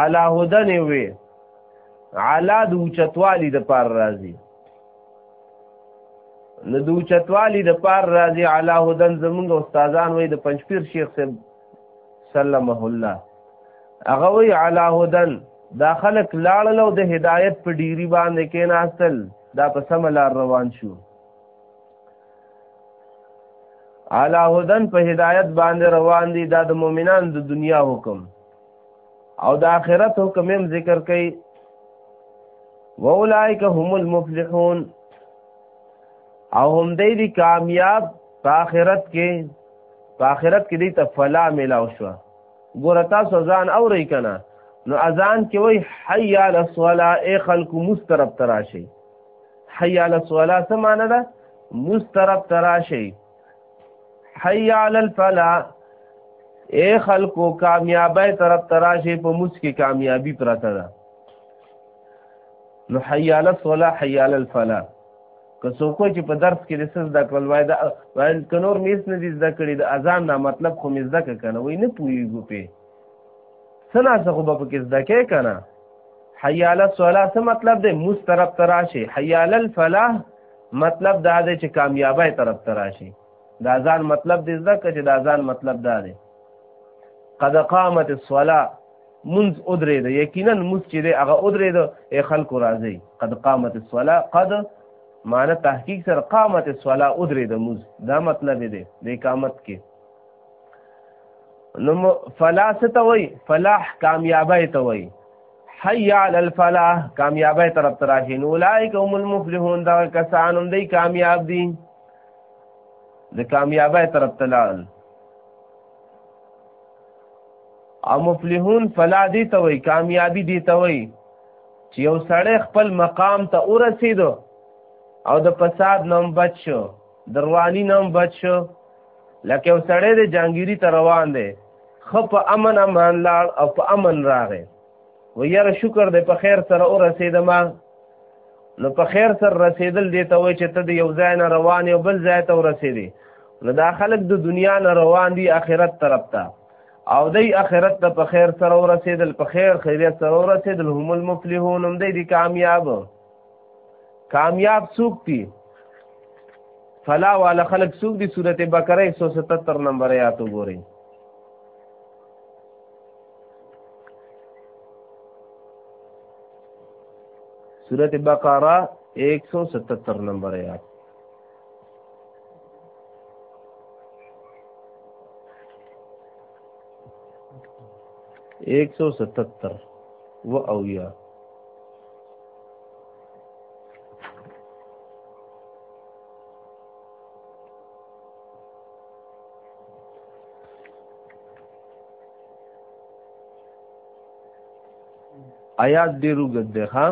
علا هدن وی علا د اوچتوالی د پار راځي نو د اوچتوالی د پار راځي علا هدن زمونږ استادان وی د پنځپیر شیخ صاحب سلمه الله هغه وی علا هدن دا خلق لاړل او د هدایت په ډیری باندې کېناستل دا په سم لار روان شو علا هدن په هدایت باندې روان دي دا د مؤمنان د دنیا حکم او د آخرت حکم هم ذکر کوي واولائک هم المفلحون او هم دی دی کامیاب په آخرت کې په آخرت کې دی ته فلا ملاو شو ګوره تاسو ځان اورئ کنه نو اذان کې وای حی علی الصلاه ای خلق مسترب تراشی حي على الصلاه څه معنی ده مسترب تراشي حي على الفلاح اے خلکو کامیابی طرف تراشي په موس کې کامیابی پرته ده نو حي على الصلاه حي على الفلاح که څوک چې په درس کې د سز د کول وای دا وای کنور میس نه دي زده کړی د اذان نه مطلب خو میز زده کنه وای نه پوي ګو په سنا څه خو به پکې زده کې کنه حي علی الصلاه څه مطلب دی موس طرف تراشي حي علی الفلاح مطلب دا دی چې کامیابی طرف تراشي دا ځان مطلب دی زده کې چې دا ځان مطلب دا دی قد قامت الصلاه منز ادرې ده یقینا موس چې دی هغه ادرې ده ای خلکو راځي قد قامت الصلاه قد معنی تحقیق سره قامت الصلاه ادرې ده موس دا مطلب دی د اقامت کې نو فلا ستوي فلاح کامیابی ته وي حي على الفلاح کامیابی طرف تراشي نو اولئک هم المفلحون دا کسان هم دی کامیاب دي د کامیابی طرف تلال او مفلحون فلا دي ته وي کامیابی دي ته وي چې یو سړی خپل مقام ته ورسېدو او د فساد نوم بچ شو دروانی نام بچ شو لکه یو سړی د جانګیری ته روان دی خو په امن امان لاړ او په امن راغی و یاره شکر دی په خیر سره او رسیدم نو په خیر سره رسیدل دی ته وای چې ته د یو ځای نه روان یو بل ځای ته ورسېدې نو دا خلک د دنیا نه روان دي آخرت طرف ته او دی آخرت ته په خیر سره ورسېدل په خیر خیریت سره ورسېدل هم المفلحون هم دی دي کامیاب کامیاب څوک دي فلا والا خلق څوک دي سورته بقره 177 نمبر آیات وګورئ سورته بقره 177 نمبر آیات ایک سو ستتر و اویا آیات ډیر وګد ده ها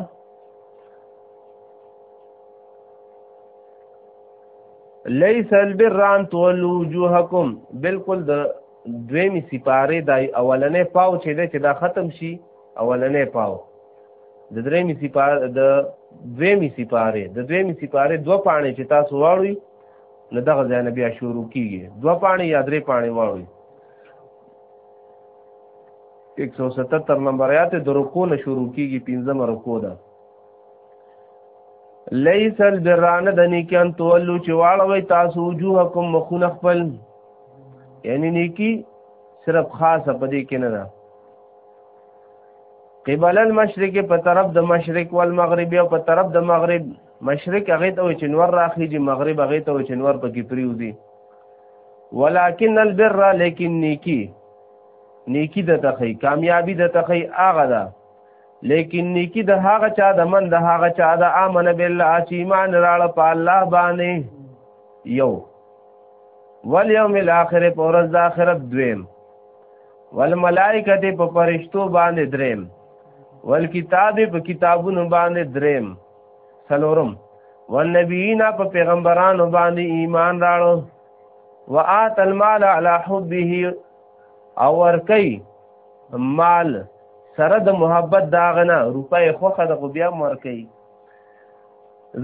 ليس البر ان تولوا وجوهكم بالکل د دویمه سپاره د اولنې پاو چې ده چې دا ختم شي اولنې پاو د درېمې سپاره د دویمې سپاره د دویمې سپاره دوه پاڼې چې تاسو واړوي نو دغه ځای نه بیا شروع کیږي دوه پاڼې یا درې پاڼې واړوي 177 نمبر آیات د رکو نه شروع کیږي پنځم رکو ده لیس البرانه د نیکی ان تولو چې واړوي تاسو وجوهکم مخونه خپل یعنی نیکی صرف خاصه پدې کې نه ده قبل المشرق په طرف د مشرق والمغرب او په طرف د مغرب مشرق هغه ته چې نور راخیږي مغرب هغه ته چې نور پکې پریوزي ولکن البر لیکن نیکی نیکی د تخی کامیابی د تخی هغه ده لیکن نیکی د هغه چا د من د هغه چا د امن بالله چې ایمان راړ په الله باندې یو والیوم الاخر پر ورځ د اخرت دویم والملائکه په پرشتو باندې دریم والکتاب په کتابونو باندې دریم سلورم والنبیین په پیغمبرانو باندې ایمان راړو وآت المال على حبه او ورکی مال سره د محبت داغنه روپې خوخه د بیا مرکی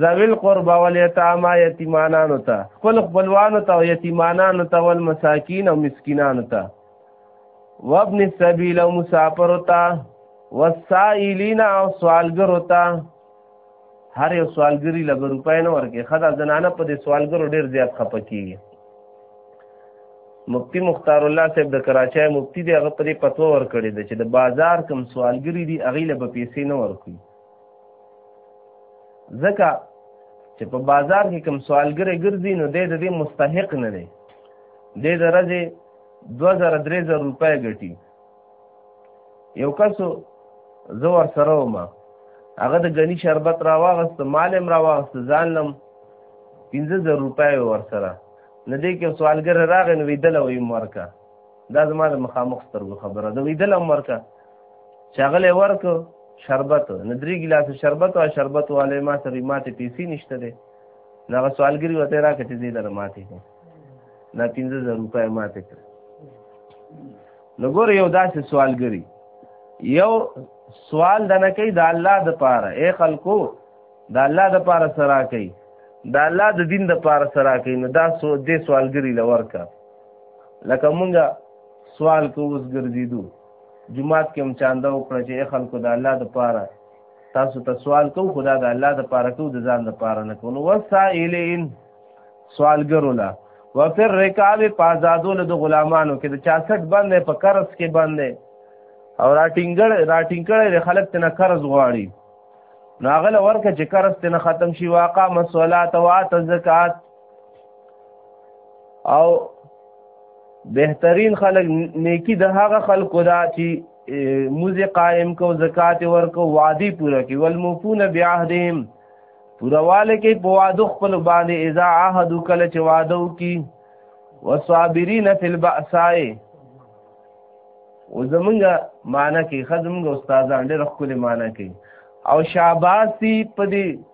ذویل قربا والیتاما یتیمانانو ته خپل خپلوانو ته او یتیمانانو ته ول مساکین او مسکینانو ته وابن السبیل او مسافر ته والسائلین او سوالګر ته هر یو سوالګری لږ روپای نه ورکه خدا زنانه په دې سوالګر ډیر زیات خپکیږي مفتی مختار الله صاحب د کراچۍ مفتی دی هغه په دې پتو ور کړی دی چې د بازار کم سوالګری دی اغیله به پیسې نه ورکوي ځکه چې په بازار کې کوم سوالګری ګرځي نو دی د دې مستحق نه دی دی د ورځې دوه زره درې زره روپۍ ګټي یو کس زه ورسره وم هغه د ګني شربت راواغسته مال هم راواغسته ځان لم پنځه زره روپۍ ورسره نه دی کې سوالګر راغی نو ویدله ویم ورکه دا زما د مخامخ سترګو خبره ده وی دلم ورکه چې هغه له ورکو شربت نه درې ګلاس شربت او شربت والے ما سره ماته پیسې نشته ده دا سوالګری وته راکې چې دې لره ماته کړ دا 15000 روپۍ ماته کړ نو ګور یو داسې سوالګری یو سوال د نه کوي د الله د پاره اے خلکو د الله د پاره سره کوي د الله د دین د پاره سره کوي نو دا سو دې سوالګری لور کا لکه مونږه سوال کو اوس ګرځیدو جمعات کې هم چاندا وکړه چې خلکو د الله د پاره تاسو ته سوال کو خدا د الله د پاره کو د ځان د پاره نه کو نو وسائلین سوالګر ولا وفر رکاب پازادو له غلامانو کې د 66 باندې په قرض کې باندې او راټینګړ راټینګړې خلک تنه قرض غواړي ناغله ورکه چې قرض تنه ختم شي واقع مسولات وات زکات او بهترین خلق نیکی د هغه خلکو دا چې موزه قائم کو زکات ورکو وادي پوره کی والموفون بعهدهم پورواله کې په وادو خپل باندې اذا عهد کله چې وادو کی وصابرین فی البأساء او زمونږه معنی کې خدمږه استادان ډېر خپل معنی کوي او شاباسي په دې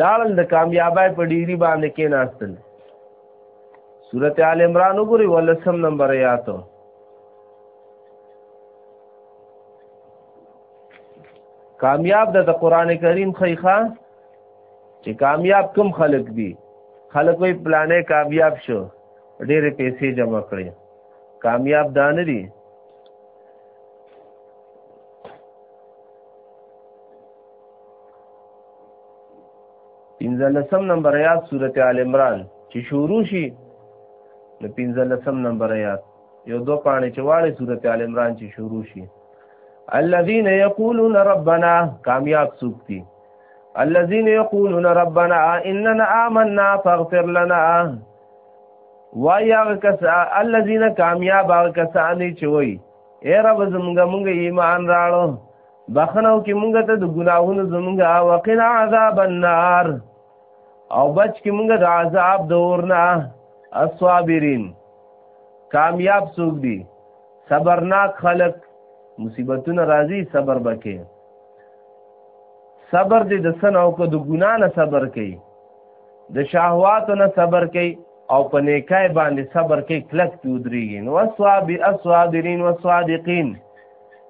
لاړل د کامیابی په ډیری باندې کې ناستل سورت آل عمران وګورئ ولسم نمبر آیاتو کامیاب د قران کریم خیخه چې کامیاب کم خلق دي خلق وی پلانې کامیاب شو ډېرې پیسې جمع کړې کامیاب دان دي پنځلسم نمبر آیات سورته آل عمران چې شروع شي د پنځلسم نمبر آیات یو دو پانه چې واړې سورته آل عمران چې شروع شي الذين يقولون ربنا کامیاب سوکتی الذين يقولون ربنا اننا آمنا فاغفر لنا وایا کس الذين کامیاب کسانی چې وای اے رب زمونږ مونږ ایمان راړو بخنه وکي مونږ ته د ګناهونو زمونږ وقنا عذاب النار او بچ کې مونږ د عذاب د اورنا الصابرین کامیاب څوک دي صبرناک خلق مصیبتونه راځي صبر بکې صبر دې د سن او کو د ګنا نه صبر کوي د شهوات نه صبر کوي او په نیکای باندې صبر کوي کلک پیودريږي نو اصحاب اصحابین والصادقین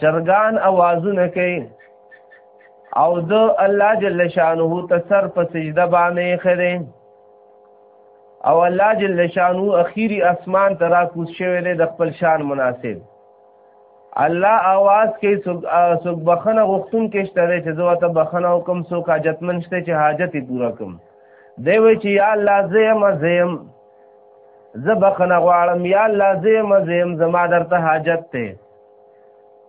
چرګان اوازونه کوي او د الله جل شانه ته سر په سجده باندې خره او الله جل شانه اخیری اسمان ترا کوز شوی دی د خپل شان مناسب الله आवाज کوي سوک بخنه غختون کې شته چې زه ته بخنه حکم سوک حاجتمن شته چې حاجت پورا کوم دی وی چې یا الله زیم زیم زه بخنه غواړم یا الله زیم زیم زما درته حاجت ته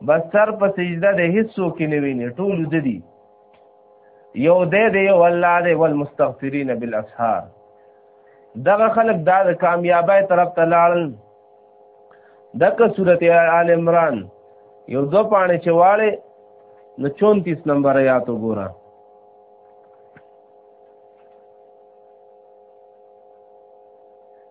بس سر په سجده د هیڅو کې نه ویني ټول د دي یو دې دې یو الله دې والمستغفرین بالاسحار دغه خلق دا د کامیابی طرف ته لاړل دغه سورته آل عمران یو دو پانه چواله نو 34 نمبر یا تو ګورم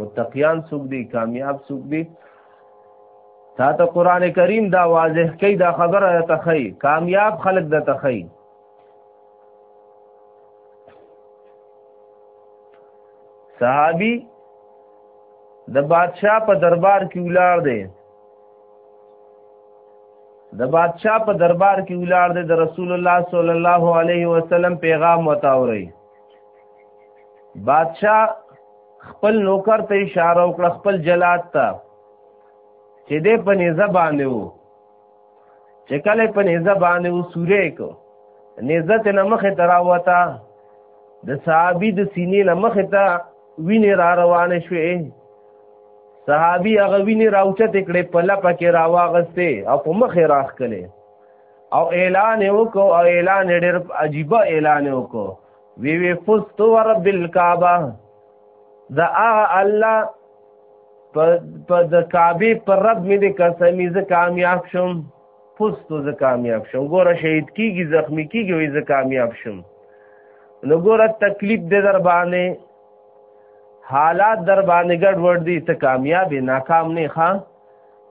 متقیان څوک دي کامیاب څوک دي تا ته قران کریم دا واضح کوي دا خبره ته خي کامیاب خلک د ته خي صحابي د بادشاہ په دربار کې ولار دی د بادشاہ په دربار کې ولار دی د رسول الله صلی الله علیه وسلم پیغام وتاوري بادشاہ خپل نوکر ته اشاره وکړه خپل جلاد ته چې دې په نيزه باندې وو چې کله په نيزه باندې وو سورې کو نيزه ته نمخه تراوتا د صحابي د سینې نمخه ته وینې را روانې شوې صحابي هغه وینې راوچته کړې په لپه کې راواغسته او په مخه راخ کړي او اعلان وکړو او اعلان ډېر عجیب اعلان وکړو وی وی فست ورب الکعبه دا هغه الله په د کعبه پر رب مې د قسمی ز کامیاب شوم فست ز کامیاب شوم ګوره شهید کیږي زخمی کیږي وی ز کامیاب شوم نو ګوره تکلیف دې در باندې حالات در باندې ګډ وډ دي ته کامیاب ناکام نه ښه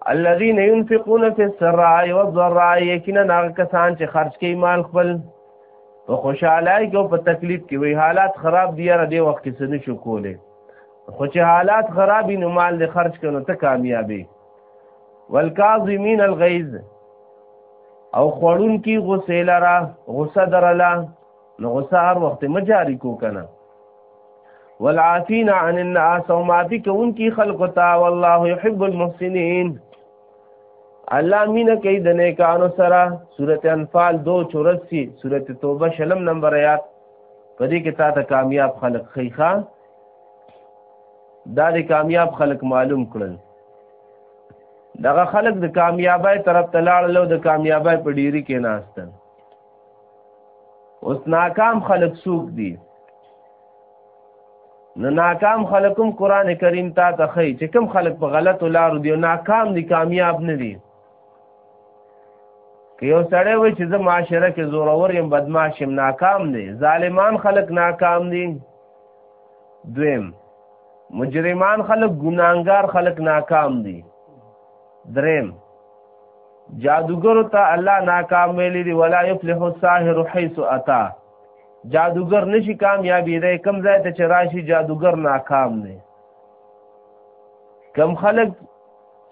الذين ينفقون في السراء والضراء یقینا هغه کسان چې خرج کوي مال خپل په خوشاله کې او په تکلیف کې وي حالات خراب دي را دې وخت کې څه نشو کوله خو چې حالات خراب نو مال دې خرج کړو ته کامیابی والکاظمین الغیظ او خړون کی غسیل را غصه درلا نو غصه هر وخت مه جاری کو کنه والعافین عن الناس او معافی کوونکی خلق تا والله يحب المحسنین الله مینه کوي د نیکانو سره سورته انفال 284 سورته توبه شلم نمبر آیات پدې کې تا ته کامیاب خلق خیخه دا د کامیاب خلق معلوم کړل دغه خلق د کامیابی طرف ته لاړل او د کامیابی په ډیری کې ناستل اوس ناکام خلق سوق دي نو ناکام خلقم قران کریم تا ته خی چې کم خلق په غلط لار دی ناکام دي کامیاب نه دي که یو سړی وای چې زه معاشره کې زورور یم بدمعاش یم ناکام دی ظالمان خلق ناکام دي دویم مجرمان خلق ګناهګار خلق ناکام دي دریم جادوګر ته الله ناکام ویلی دی ولا یفلح الساحر حيث اتا جادوګر نشي کامیابی دی کم ځای ته چې راشي جادوګر ناکام دی کم خلک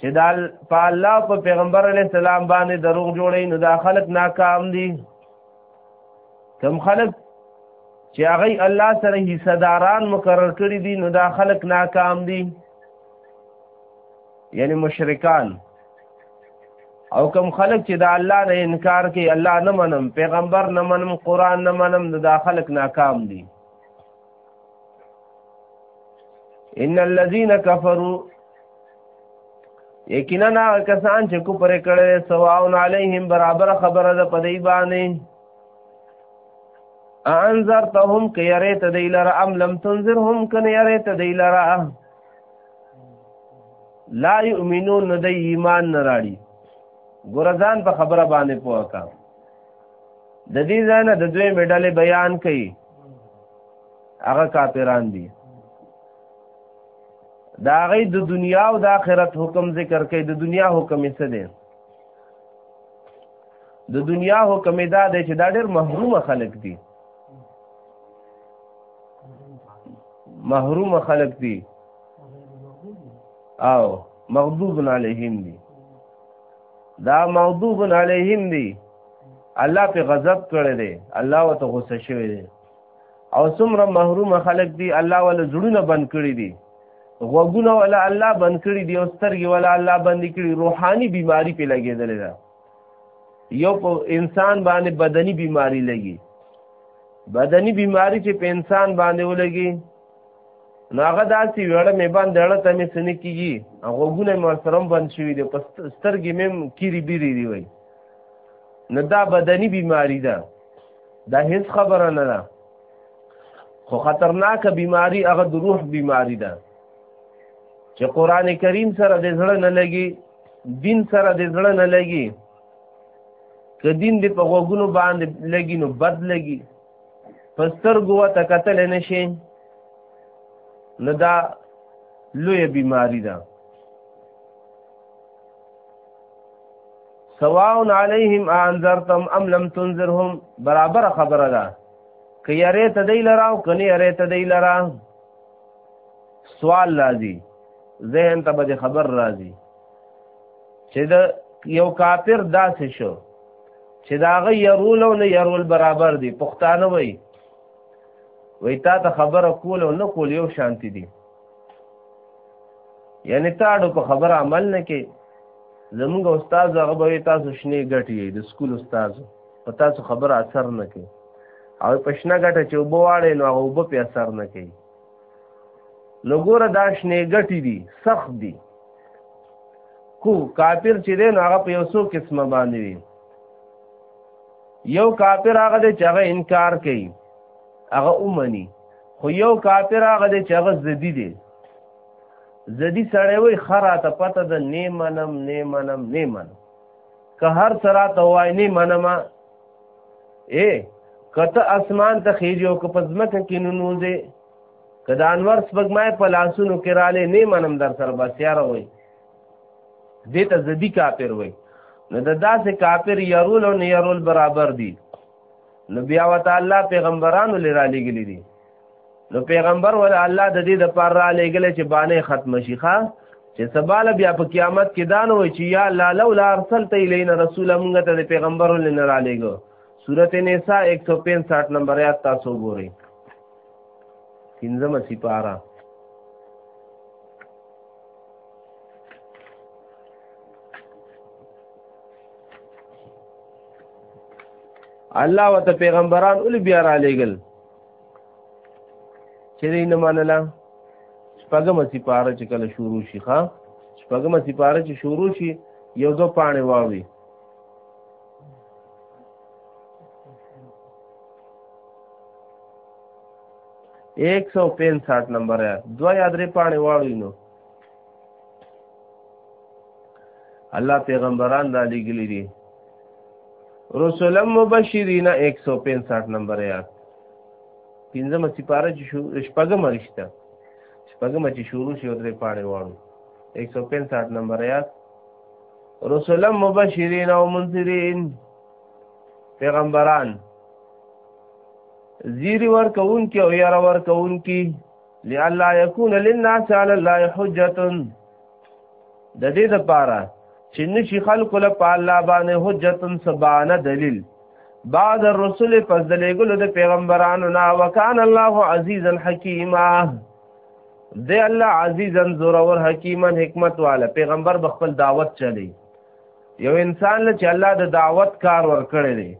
چې دا په الله په پیغمبر علی السلام باندې دروغ جوړي نو دا خلک ناکام دي کم خلک چې هغه الله سره حصداران مقرر کړی دي نو دا خلک ناکام دي یعنی مشرکان او کم خلق چې د الله نه انکار کوي الله نه منم پیغمبر نه منم قران نه منم دا خلق ناکام دي ان الذين كفروا یقینا هغه کسان چې کو پرې کړي سواون علیهم برابر خبره ده په دی باندې انذرتهم کيرت دیلر ام لم تنذرهم کنيرت دیلر لا یؤمنون نو د ایمان نه راړي ګورزان په خبره باندې پوه کا د دې ځای نه د دوی مډلې بیان کړي هغه کافران دي دا غي د دنیا او د آخرت حکم ذکر کوي د دنیا حکم یې څه دی د دنیا حکم دا دی چې دا ډېر محروم خلک دي محروم خلق دي او مغضوب علیهم دي دا مغضوب علیهم دي الله په غضب کړی دی الله وته غوسه شوی دی او څومره محروم خلق دي الله ول زړونه بند کړی دي غوګونه ولا الله بند کړی دی او سترګې ولا الله بند کړی روحاني بیماری په لګېدلې ده یو په انسان باندې بدني بیماری لګي بدني بیماری چې په انسان باندې ولګي نو هغه داسې وړه مې باندې اړه ته مې سنې کېږي غوږونه مې ورسره هم بند شوي دي په سترګې مې هم کیري بیري دي وایي نو دا بدني بیماری ده دا هیڅ خبره نه ده خو خطرناکه بیماری هغه د روح بیماری ده چې قران کریم سره د زړه نه لګي دین سره د زړه نه لګي که دین دې په غوږونو باندې لګي نو بد لګي په سترګو ته کتل نه شي نو دا لوی بیماری ده سواء علیهم انذرتم ام لم تنذرهم برابر خبره ده که یاره ته دی لرا او کني یاره ته دی لرا سوال راځي ذهن ته به خبر راځي چې دا یو کافر داسې شو چې دا غي يرول او نه يرول برابر دي پښتانه وای وای تا ته خبره کول او نه کول یو شانتی دي یعنی تاړو په خبر عمل نه کې زمونږ استاد هغه به تاسو شنه ګټي د سکول استاد په تاسو خبره اثر نه کوي او په شنه ګټه چې اوبه واړی نو هغه اوبه په اثر نه کوي نو ګوره دا شنې ګټې دي سخت دي کو کافر چې دی نو هغه په یو څو قسمه باندې وي یو کافر هغه دی چې هغه انکار کوي هغه اومني خو یو کافر هغه دی چې هغه زدي دی زدي سړی وي خرا ته پته ده نه منم نه منم نه منم که هر سره ته وای نه منما اے کته اسمان ته خېږي او که په ځمکه کې ننوځي که د انور سپګمای په لاسونو کې رالې نه منم در سره بس یار وای دې ته زدي کافر وای نو د داسې کافر يرول او نه يرول برابر دي نو بیا وتعالى پیغمبرانو لري لګلې دي نو پیغمبر ول الله د دې د پر را لګل چې باندې ختم شي ښا چې سباله بیا په قیامت کې دان وي چې یا الله لولا ارسلت الینا رسول مونږ ته د پیغمبر ول نه را لګو سورته نساء 165 نمبر آیات تاسو ګورئ پنځمه سپاره الله وت پیغمبران اول بیا را لګل چې دې نه منله شپږم سپاره چې کله شروع شي ښا شپږم سپاره چې شروع شي یو دو پانه واوي ایک سو پینسٹھ نمبر ہے دو یادرے پانے والی نو الله پیغمبران را لګلی دي رسول مبشرین 165 نمبر یاد پنځمه سپاره چې شو شپږم رښتا شپږم چې شروع شي درې پاڼې وړو 165 نمبر یاد رسول مبشرین او منذرین پیغمبران زیری ورکون کې او یاره ورکون کې لئلا يكون للناس على الله حجه د دې لپاره چې نشي خلق له الله باندې حجت سبانه دلیل بعد الرسل پس د لګلو د پیغمبرانو نا وکان الله عزیزا حکیما دی الله عزیزا زور اور حکیما حکمت والا پیغمبر بخپل دعوت چلی یو انسان له چې الله د دعوت کار ور کړی دی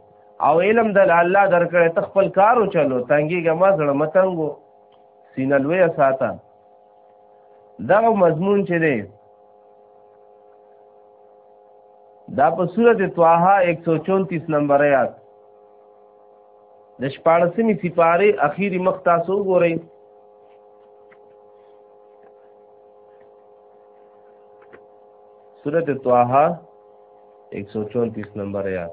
او علم د الله درکړی تخپل کارو چلو تنګیږه ما زړه متنګو سینه لوی ساته دا مضمون چې دی دا په صورت طه 134 نمبر آیات د شپارسمی سپاره اخیری مخ تاسو وګورئ سورت توحا 134 نمبر آیات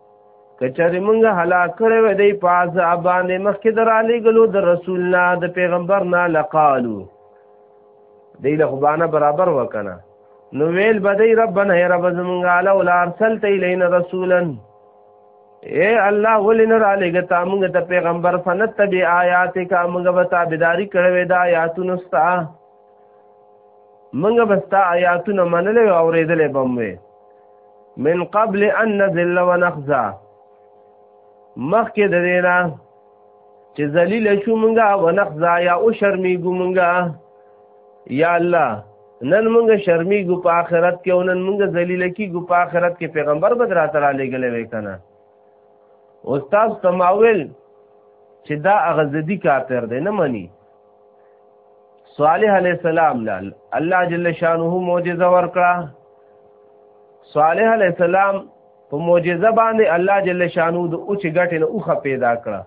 کچری مونږ هلاک کړی وې دی په عذاب باندې مخکې درالې ګلو د رسول نه د پیغمبر نه لقالو دی له خدانه برابر وکنه نو ویل بدی ربنا یا رب زمونږه لولا ارسلت الینا رسولا اے الله ولنا را لګتا مونږ ته پیغمبر فنت به آیات کا مونږ به تابعداري کړو دا آیاتونو ستا منګه بستا آیاتونه منلې او ریدلې بموي من قبل ان نذل ونخزا مخکې د دینا چې ذلیل شو منګه ونخزا یا او شرمېګو منګه یا الله نن موږ شرمېږو په آخرت کې او نن موږ ذلیل کېږو په آخرت کې پیغمبر به راته را لېږلی وی که نه استاد تماول چې دا هغه ضدي کافر دی نه مني صالح علیہ السلام لا الله جل شانه معجزه ورکړه صالح علیہ السلام په معجزه باندې الله جل شانه د اوچ غټه نه اوخه پیدا کړه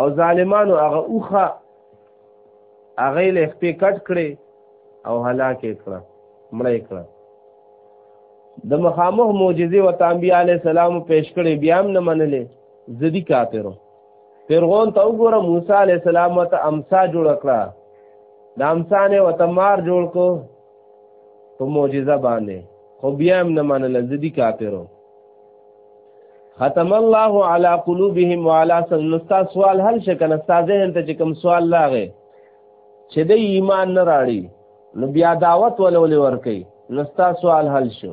او ظالمانو هغه اوخه هغه له خپل کټ کړي او هلاک کړه مړې کړه د مخامخ معجزه و تانبیه علی السلام پیش کړي بیا هم نه منلې زدی کافرو فرعون ته وګوره موسی علی السلام ته امسا جوړ کړه د امسا نه وته مار جوړ کو په معجزه باندې خو بیا هم نه منل زدي کافرو ختم الله على قلوبهم وعلى سنستا سوال هل شکن استاذه ته چې کوم سوال لاغه چې د ایمان نه راړي نو بیا دعوت ولولې ورکي نستا سوال حل شو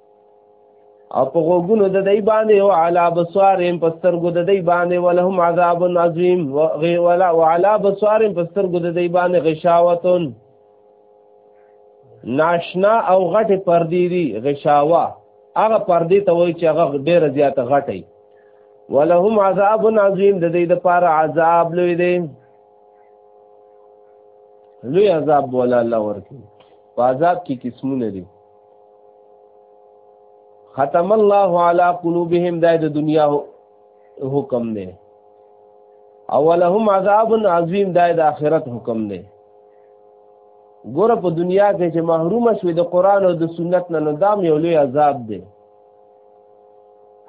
او په غوګونو د دای باندې او علا بصارم پسترګو د دای باندې ولهم عذاب عظیم ولا وعلا بصارم پسترګو د دای باندې غشاوتون ناشنا او غټه پردی دی غشاوه هغه پردی ته وای چې هغه ډیره زیاته غټه ولهم عذاب عظیم د دې لپاره عذاب لوی دی لوی عذاب ولا الله ورکی په عذاب کې قسمونه دي ختم الله على قلوبهم دا د دنیا حکم دی اولهم عذاب عظیم دا د آخرت حکم دی ګوره په دنیا کې چې محروم شوي د قران او د سنت نه نو دام یو لوی عذاب دی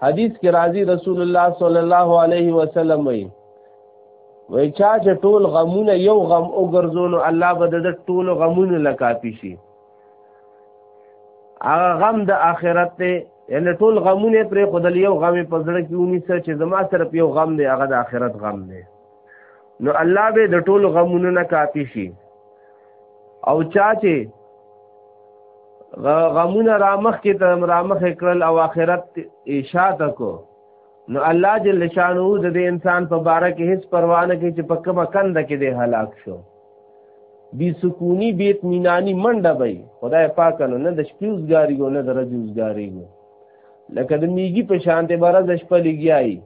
حدیث کې راځي رسول الله صلی الله علیه وسلم وی وای چا چې ټول غمونه یو غم وګرځونو الله به د ټول غمونه لکاپی شي هغه غم د آخرت ته یعنی ټول غمونه پر خدل یو غم په زړه کې ونی سره چې زما صرف یو غم دی هغه د آخرت غم دی نو الله به د ټول غمونو نه کافی شي او چا چې غمونه رامخ کې ته رامخ کړل او آخرت اشاعت کو نو الله جل شانو د انسان په باره کې هیڅ پروا نه کوي چې په کومه کند کې دی هلاک شو بی سکونی بیت مینانی منډه بی خدای پاک نو نه د شپې وزګاریږو نه د ورځې وزګاریږو لکه د میږي په شان ته بره د شپه لګیایي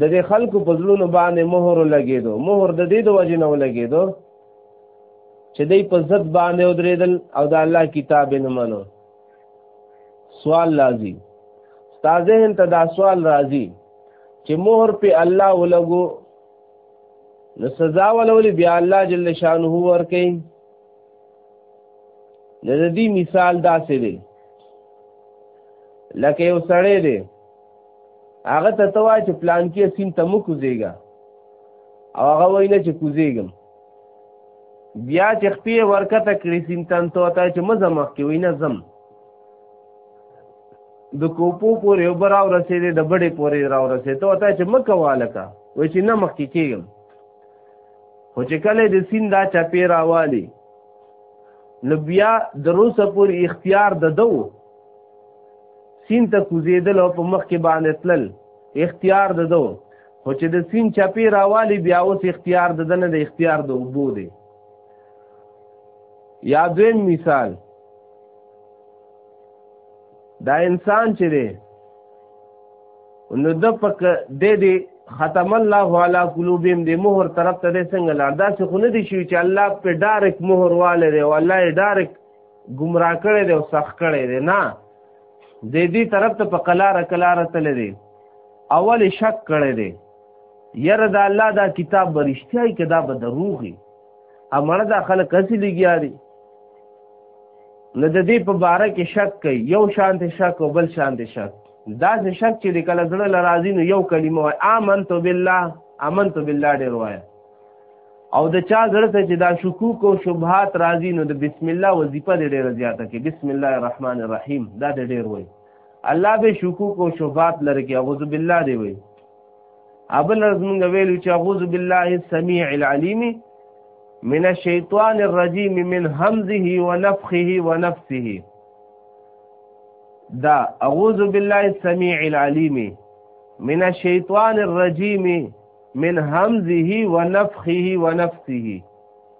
د دې خلکو په زړونو باندې مهر لګېدو مهر د دې د وجې نه ولګېدو چې دوی په ضد باندې ودرېدل او د الله کتاب یې نه منو سوال لازم ستا ذهن ته دا سوال راځي چې مهر په الله ولګو نو سزا ولولي بیا الله جل شانه ور کوي د دې مثال داسې دی لکه یو سړی دی هغه ته توا چې پلان کې سین ته مو کوزیږي او هغه وینه چې کوزیږم بیا چې خپې ورکته کړې سینتن ته وته چې مزه مخ کې وینه زم د کوپو پورې اوبر او رسېدې د بډې پورې را ورسې ته وته چې مکه والکه و چې نه مخ کې کېږم خو چې کله د سین دا چپې راوالي نو بیا د روسه پورې اختیار د دو سین ته کوزېدل او په مخ کې باندې تلل اختیار د دو خو چې د سین چپی راوالی بیا اوس اختیار د دنه د اختیار د اوبو دی یا دویم مثال دا انسان چې دی نو د پک د دې ختم الله علی قلوبهم دې مہر طرف ته څنګه لار دا څه خو نه دي شي چې الله په ډایرک مہر والے دی او الله یې ډایرک گمراه کړی دی او سخت کړی دی نه د دې طرف ته په قلاره قلاره تل دی اول شک کړی دی یره دا الله دا کتاب برشتای کدا به دروغي امړه دا خلک اسی لګیاري نو د دې په باره کې شک کوي یو شانت شک او بل شانت شک دا چې شک چې د کله زړه لرازي نو یو کلمه وای امنت بالله امنت بالله ډیر وای او د چا زړه ته چې دا شکوک او شبهات راځي نو د بسم الله وظیفه دې ډېره زیاته کې بسم الله الرحمن الرحیم دا دې ډېر وای الله به شکوک او شبهات لره کې اعوذ بالله دې وای ابل رزمنګ ویلو چې اعوذ بالله السميع العليم من الشیطان الرجیم من همزه ونفخه ونفسه دا اعوذ بالله السميع العليم من الشیطان الرجیم من همزه ونفخه ونفسه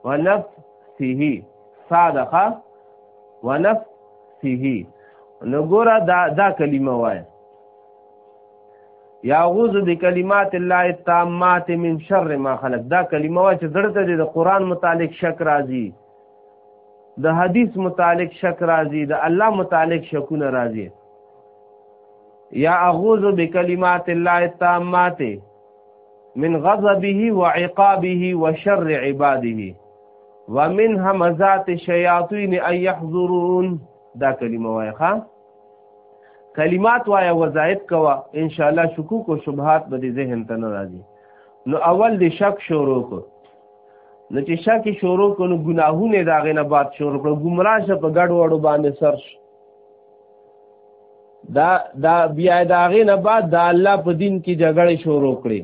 ونفسه صادق ونفسه نو ګوره دا دا کلمه وای یاغوذ بکلمات الله التامات من شر ما خلق دا کلمه وای چې درته د قران متعلق شک راځي د حدیث متعلق شک راځي د الله متعلق شکونه راځي یا اعوذ بکلمات الله التامات من غضبه وعقابه وشر عباده ومن همزات الشیاطین ان يحضرون دا کلمه وایخه کلمات وایا وظایف کوا ان شاء الله شکوک او شبهات به ذهن ته نه راځي نو اول د شک شروع کو نو چې شک شروع کو نو ګناهونه داغه نه بعد شروع کو گمراه شه په ګډ وړو باندې سرش دا دا بیا دا غې نه بعد دا الله په دین کې جګړه شروع کړي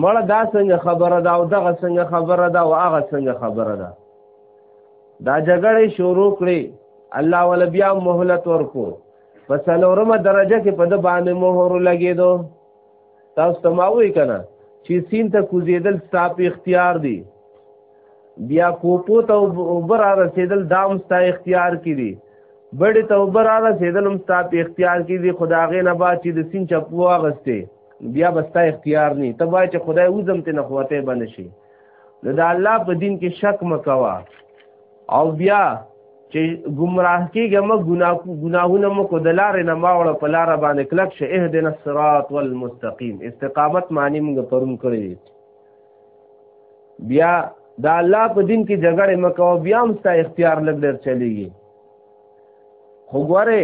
مړ دا څنګه خبره دا او دغه څنګه خبره دا او هغه څنګه خبره دا دا جګړه شروع کړي الله ول بیا مهلت ورکو په څلورمه درجه کې په د باندې مهر لګېدو تاسو ته ما وی کنه چې سین ته کوزیدل ستاپ اختیار دی بیا کوپو ته اوبر را رسیدل دام ستا اختیار کی دی بڑی ته اوبر را رسیدل هم ستا په اختیار کی دی خداغه نه با چې د سین چپو اغسته بیا بستا اختیار نی ته با چې خدای وزم ته نه خواته بنشي نو د الله په دین کې شک مکوا او بیا چې گمراه کیږه ما گناه گناهونه مو کو د لارې نه ماوړه په لار باندې کلک شه اهدنا الصراط والمستقیم استقامت معنی موږ پرون کړی بیا دا الله په دین کې جګړه مکو بیا هم ستا اختیار لګ ډیر چلیږي خو ګوره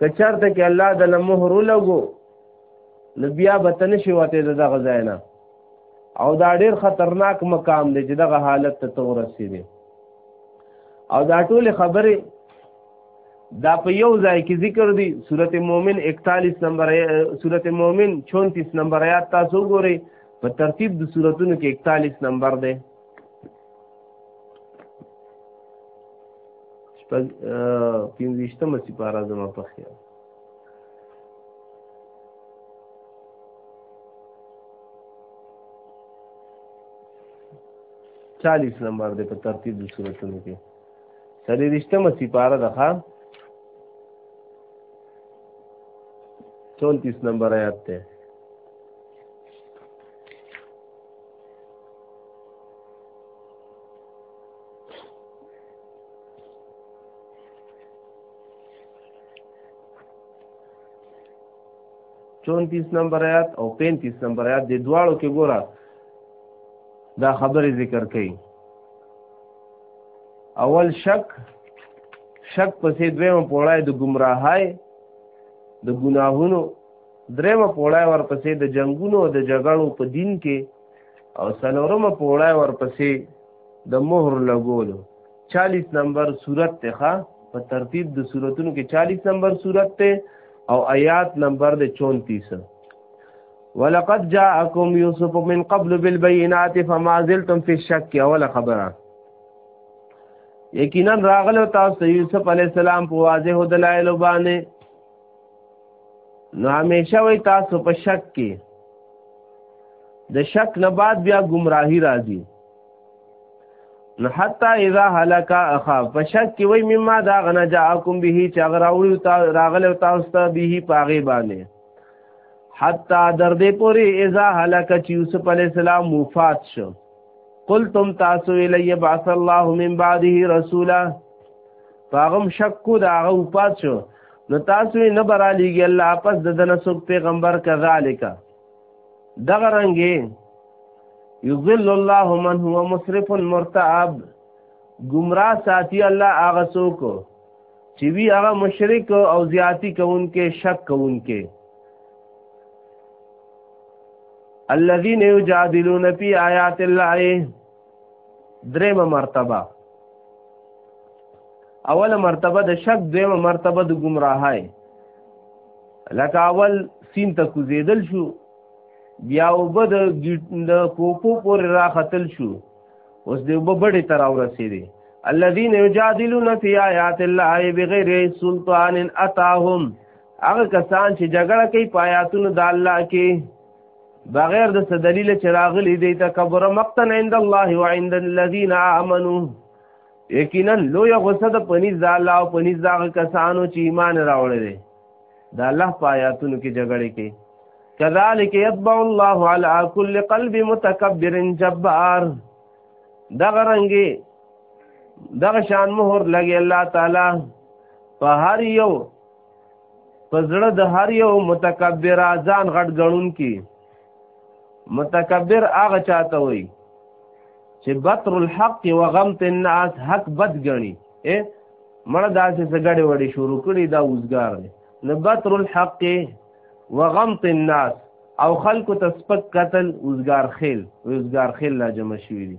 کچرته کې الله د لمحرو لګو نو بیا به تنه شي وته دغه ځای نه او دا ډیر خطرناک مقام دی چې دغه حالت ته تو رسیدي او دا ټول خبره دا په یو ځای کې ذکر دی سورته مؤمن 41 نمبر سورته مؤمن 34 نمبر آیات تاسو ګورئ په ترتیب د سوراتونو کې 41 نمبر دی شپږ پنځه ویشتمه سپاره زما په خیال چالیس نمبر دی په ترتیب د صورتونو کې سری رشتمه سپاره ده ښا 34 نمبر آیات ته چونتیس نمبر آیات او پینتیس نمبر آیات د دواړو کې ګوره دا خبرې ذکر کړي اول شک شک پسې دویم پوړای د گمراهۍ د ګناهونو دریم پوړای ورپسې د جنگونو د جګړو په دین کې او سلورم پوړای ورپسې د مهر لګولو 40 نمبر صورت ته ښا په ترتیب د صورتونو کې 40 نمبر صورت ته او آیات نمبر د 34 ولقد جاءكم يوسف من قبل بالبينات فما زلتم في الشك اول خبره یقینا راغلو تاسو یوسف علی السلام په واضح دلایل باندې نو همیشه وای تاسو په شک کې د شک نه بعد بیا گمراهی راځي نو حتا اذا هلك اخا فشک کی وای مما دا غنا جاءکم به چا راوړی تا راغل تاسو ته به پاغه باندې حتا در دې پوری اذا هلك چې یوسف علی السلام وفات شو قلتم تاسو الی بعث الله من بعده رسولا فاغم شکو دا هغه وفات شو نو تاسو نه برالیږي الله پس د دنه څوک پیغمبر کذالک دغه رنګې یذل الله من هو مسرف مرتعب گمراه ساتي الله هغه څوک چې وی هغه مشرک او زیاتی کوونکې شک کوونکې الذين يجادلون في آيات الله درېمه مرتبه اوله مرتبه د شک دویمه مرتبه د گمراهی لکه اول سین ته کوزیدل شو بیا وبه د د کوپو پورې راختل شو اوس د وبه بډې ته راورسېدې الذين يجادلون في آيات الله بغير سلطان اتاهم هغه کسان چې جګړه کوي په آیاتونو د الله کې بغیر د څه دلیل چې راغلی دی تکبر مقتن عند الله وعند الذين امنوا یقینا لوی غصه د پنیز د الله او پنیز د کسانو چې ایمان راوړل دي د الله په آیاتونو کې جګړه کوي كذلك يطبع الله على كل قلب متكبر جبار دغه رنګي دغه شان مهر لګي الله تعالی په هر یو پزړه د هر یو متکبر ځان غټ غړون کی متکبر هغه چاته وي چې بطر الحق و غمت الناس حق بد غني اے مړ داسې سګړې وړې شروع کړي دا وزګار دی نه بطر الحق و غمت الناس او خلکو ته سپک قتل وزګار خیل وزګار خیل لا جمع شوی دی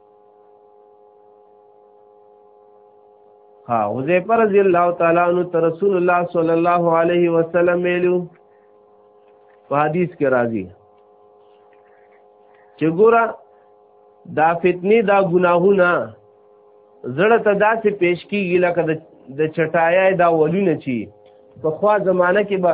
ها حذیفه رضی الله تعالی عنہ تر رسول الله صلی الله علیه وسلم ویلو په حدیث کې راځي چې ګوره دا فتنی دا ګناهونه زړه ته داسې پیش کیږي لکه د چټایای دا ولونه چی په خوا زمانہ کې به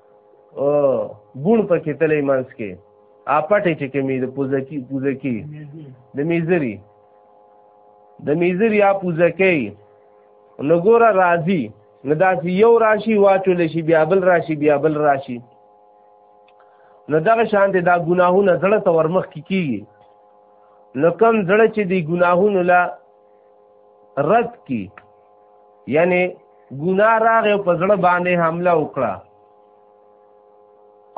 او ګون پکې تلې مانس کې اپټې چې کمی د پوزکی پوزکی د میزری د میزری یا پوزکی نو ګوره راضی نو داسې یو راشي واچول شي بیا بل راشي بیا بل راشي نو دغه شان دي دا ګناهونه زړه ته ورمخ کی کیږي نو کم زړه چې دی ګناهونه لا رد کی یعنی ګناه راغې په زړه باندې حمله وکړه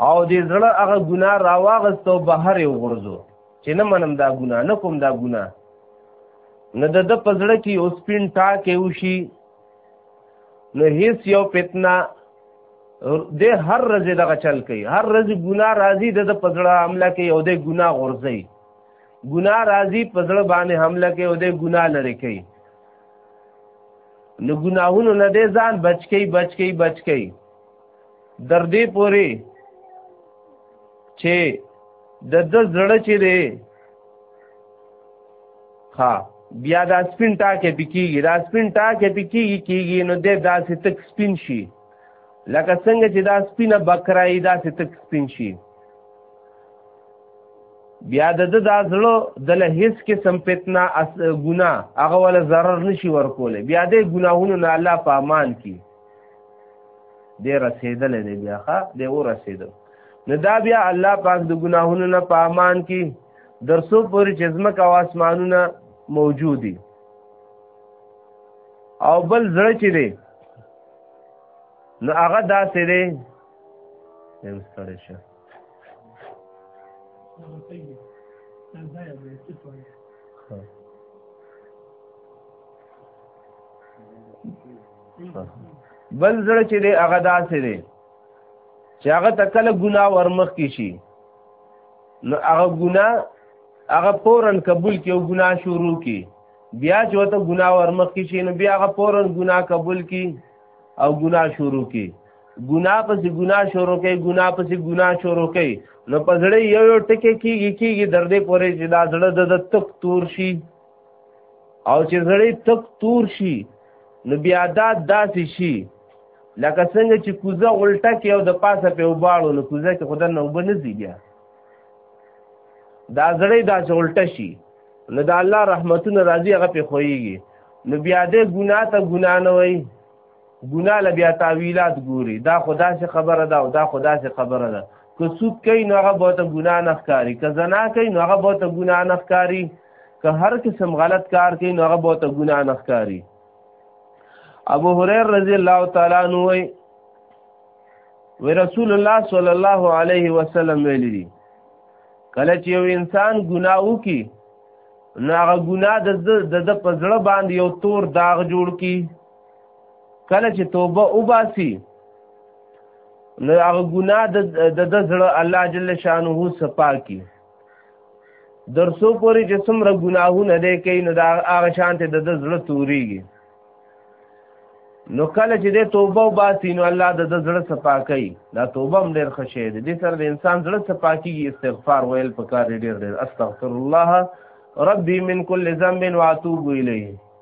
او دې زړه هغه ګناه راواغست او بهر یې وغورځو چې نه منم دا ګناه نه کوم دا ګناه نه د ده په زړه کې اوس پین ټاکې وشي نو هیڅ یو فتنه د هر ورځ دغه چل کوي هر ورځ ګناه راځي د په زړه حمله کوي او د ګناه غورځي ګناه راځي په زړه باندې حمله کوي او د ګناه لري کوي نو ګناهونو نه دې ځان بچکی بچکی بچکی در دې پوري چې د د زړه چې دی ها بیا دا سپین ټاکه پکېږي دا سپین ټاکه پکېږي کېږي نو دې داسې تک سپین شي لکه څنګه چې دا سپینه بکرای داسې تک سپین شي بیا د د ازلو د له هیڅ قسم فتنه اس ګنا هغه ولا zarar نشي ورکول بیا د ګناهونو نه الله په امان کی دې رسیدل دې بیا ښا دې و رسیدل نو دا بیا الله پاک د ګناهونو نه په امان کی درسو پوری چې زمکه او اسمانونه موجودي او بل زړه چې دی نو هغه داسې دی هم ستړی شه بل زړه چې دی هغه داسې دی چې هغه ته کله ګناه ورمخ کې شي نو هغه ګناه هغه پورن قبول کې او ګناه شروع کې بیا چې وته ګناه ورمخ کې شي نو بیا هغه پورن ګناه قبول کې او ګناه شروع کې ګنا پس ګنا شروع کوي ګنا پس ګنا شروع کوي نو پزړې یو یو ټکه کیږي کیږي دردې پورې چې دا زړه د تک تور شي او چې زړې تک تور شي نو بیا دا داسې شي لکه څنګه چې کوزه الټه کې او د پاسه په وباړو نو کوزه کې خدای نه وبنه زیږي دا زړې دا چې الټه شي نو دا الله رحمتونه راځي هغه په خوېږي نو بیا دې ګنا ته ګنا نه وایي ګناه له بیا تعویلات ګوري دا خدا سي خبره ده او دا خدا سي خبره ده که سود کوي نو هغه به ته ګناه نه ښکاري که زنا کوي نو هغه به ته ګناه نه ښکاري که هر قسم غلط کار کوي نو هغه به ته ګناه نه ښکاري ابو هريره رضی الله تعالی عنہ وی رسول الله صلی الله علیه وسلم ویلی دي کله چې یو انسان ګناه وکي نو هغه ګناه د د په زړه باندې یو تور داغ جوړ کی کله چې توبه وباسي نو هغه ګناه د د زړه الله جل شانه صفا کی درسو پوری چې څومره ګناهونه دی کوي نو دا هغه شانت د د زړه توریږي نو کله چې د توبه وباسي نو الله د د زړه صفا کوي دا توبه هم ډېر ښه شی دی دې سره د انسان زړه صفا کیږي استغفار ویل پکار ډېر ډېر استغفر الله ربي من كل ذنب واتوب الیه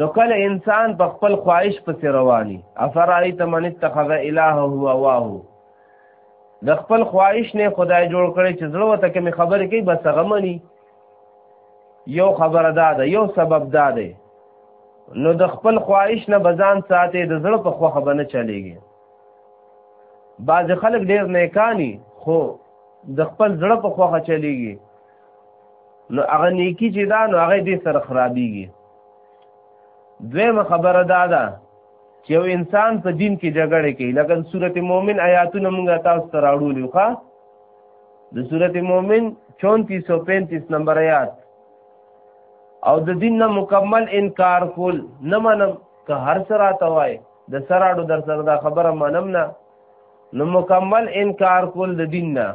نو کله انسان په خپل خواهش پسې رواني افرایت من اتخذ اله هو واه د خپل خواهش نه خدای جوړ کړي چې زړه وته کوم خبرې کوي بس غمني یو خبره دا ده یو سبب دا ده نو د خپل خواهش نه بزان ساتي د زړه په خوخه بنه چلےږي بعض خلک ډیر نیکانی خو د خپل زړه په خوخه چلےږي نو هغه نیکی چې دا نو هغه دې سره خرابېږي دویمه خبره دا ده چې یو انسان په دین کې جګړه کوي لکه سورته مؤمن آیاتونه موږ تاسو ته راوړو ښا د سورته مؤمن 3435 نمبر آیات او د دین نه مکمل انکار کول نه منم که هر سره توای د سراړو در سره دا خبره منم نه نو مکمل انکار کول د دین نه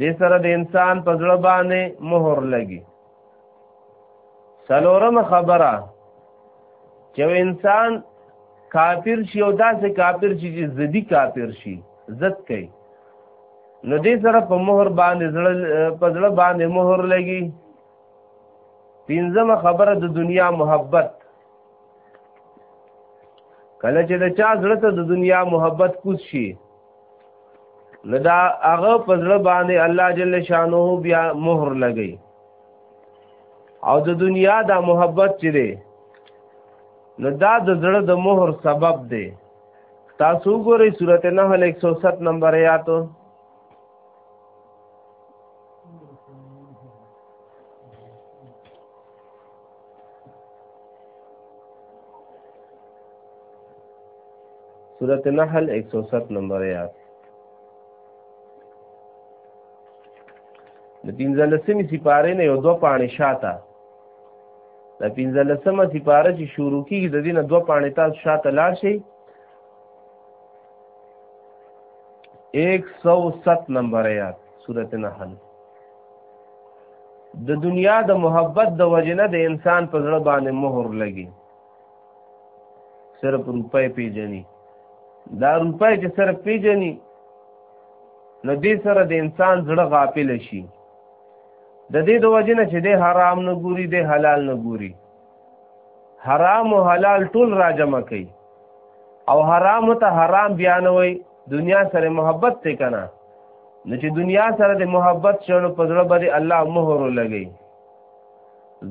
دې سره د انسان په زړه باندې مهر لګي سلورم خبره چې انسان کافر شي او داسې کافر شي چې زدي کافر شي زد کوي نو دې سره په مهر باندې زړه په زړه باندې مهر لګي پنځمه خبره د دنیا محبت کله چې د چا زړه ته د دنیا محبت کوز شي نو دا هغه په زړه باندې الله جل شانه بیا مهر لګی او د دنیا دا محبت چې دی نو دا د زړه د مهر سبب دی تاسو ګورئ سورته نحل 107 نمبر آیاتو سورة نحل 107 نمبر آیات د پنځلسمې سپارې نه یو دوه پاڼې شاته د پنځلسمه سپاره چې شروع کیږي د دې نه دوه پاڼې تاسو شاته لاړ شئ 107 نمبر آیات سورته نحل د دنیا د محبت د وجنه د انسان په زړه باندې مهر لګي صرف روپۍ پیژني دا روپۍ چې صرف پیژني نو دې سره د انسان زړه غافل شي د دې د وجنه چې د حرام نه ګوري د حلال نه ګوري حرام او حلال ټول راجمع کوي او حرام ته حرام بیانوي دنیا سره محبت ته کنه نو چې دنیا سره د محبت شنو په ځړه باندې الله مهر لګي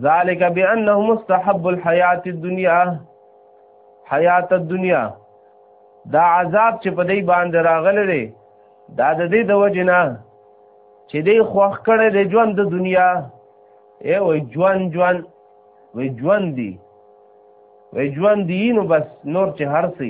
ذالک بانه مستحب الحیات الدنیا حیات الدنیا دا عذاب چې په دې باندې راغلی دی دا د دې د وجنه چې دې خوخ کړي د ژوند د دنیا ای وای ژوند ژوند وای ژوند دی وای ژوند دی نو بس نور چې هر څه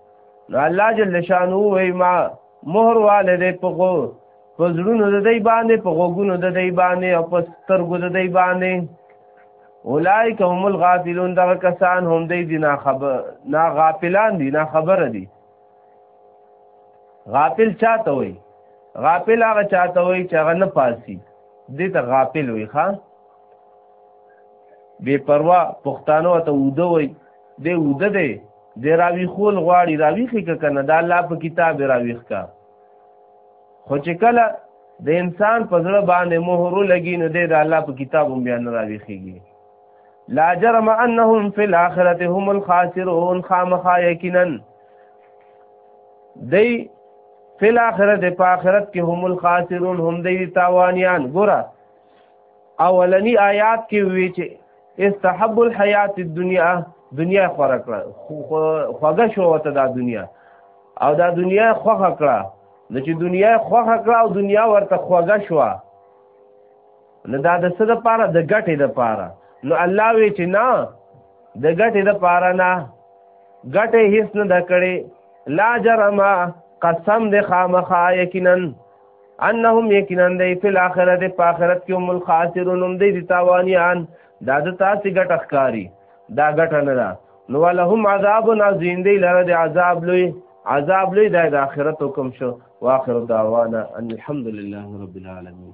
نو الله جل شانو وی ما مهر والده په غو په زړونو د دی باندې په غوګونو د دی باندې او په سترګو د دی باندې اولایک هم الغافلون دغه کسان هم دی دی نه خبر نه غافلان دي نه خبر دي غافل چاته وي غافل هغه چاته وي چې هغه نه پاسي دې ته غافل وي ښا بے پروا پښتانو ته وده وي دې وده دی دی راوی خول غواړي راوی خې که کنه دا الله په کتاب راوی ښکا خو چې کله د انسان په زړه باندې مهر لګي نو دی د الله په کتاب هم بیا نه راوی خېږي لا جرم انهم فی الاخرته هم الخاسرون خامخا یقینا دی فی الاخرته په آخرت کې هم الخاسرون هم دی تاوانیان ګوره اولنی آیات کې وی چې استحب الحیات الدنیا دنیا خوره کړه خوږه شو وته دا دنیا او دا دنیا خوخه کړه نو چې دنیا خوخه کړه او دنیا ورته خوږه شو نو دا د څه د پاره د ګټې د پاره نو الله وی چې نه د ګټې د پاره نه ګټې هیڅ نه د کړې لا جرمه قسم د خامخا یقینا انهم یقینا دی فی الاخرت په اخرت کې هم الخاسرون هم دی تاوانیان دا د تاسو ګټ اخکاری دا ګټ نه ده نو ولهم عذاب عظیم دی لره د عذاب لوی عذاب لوی د اخرت حکم شو واخر دعوانا ان الحمد لله رب العالمین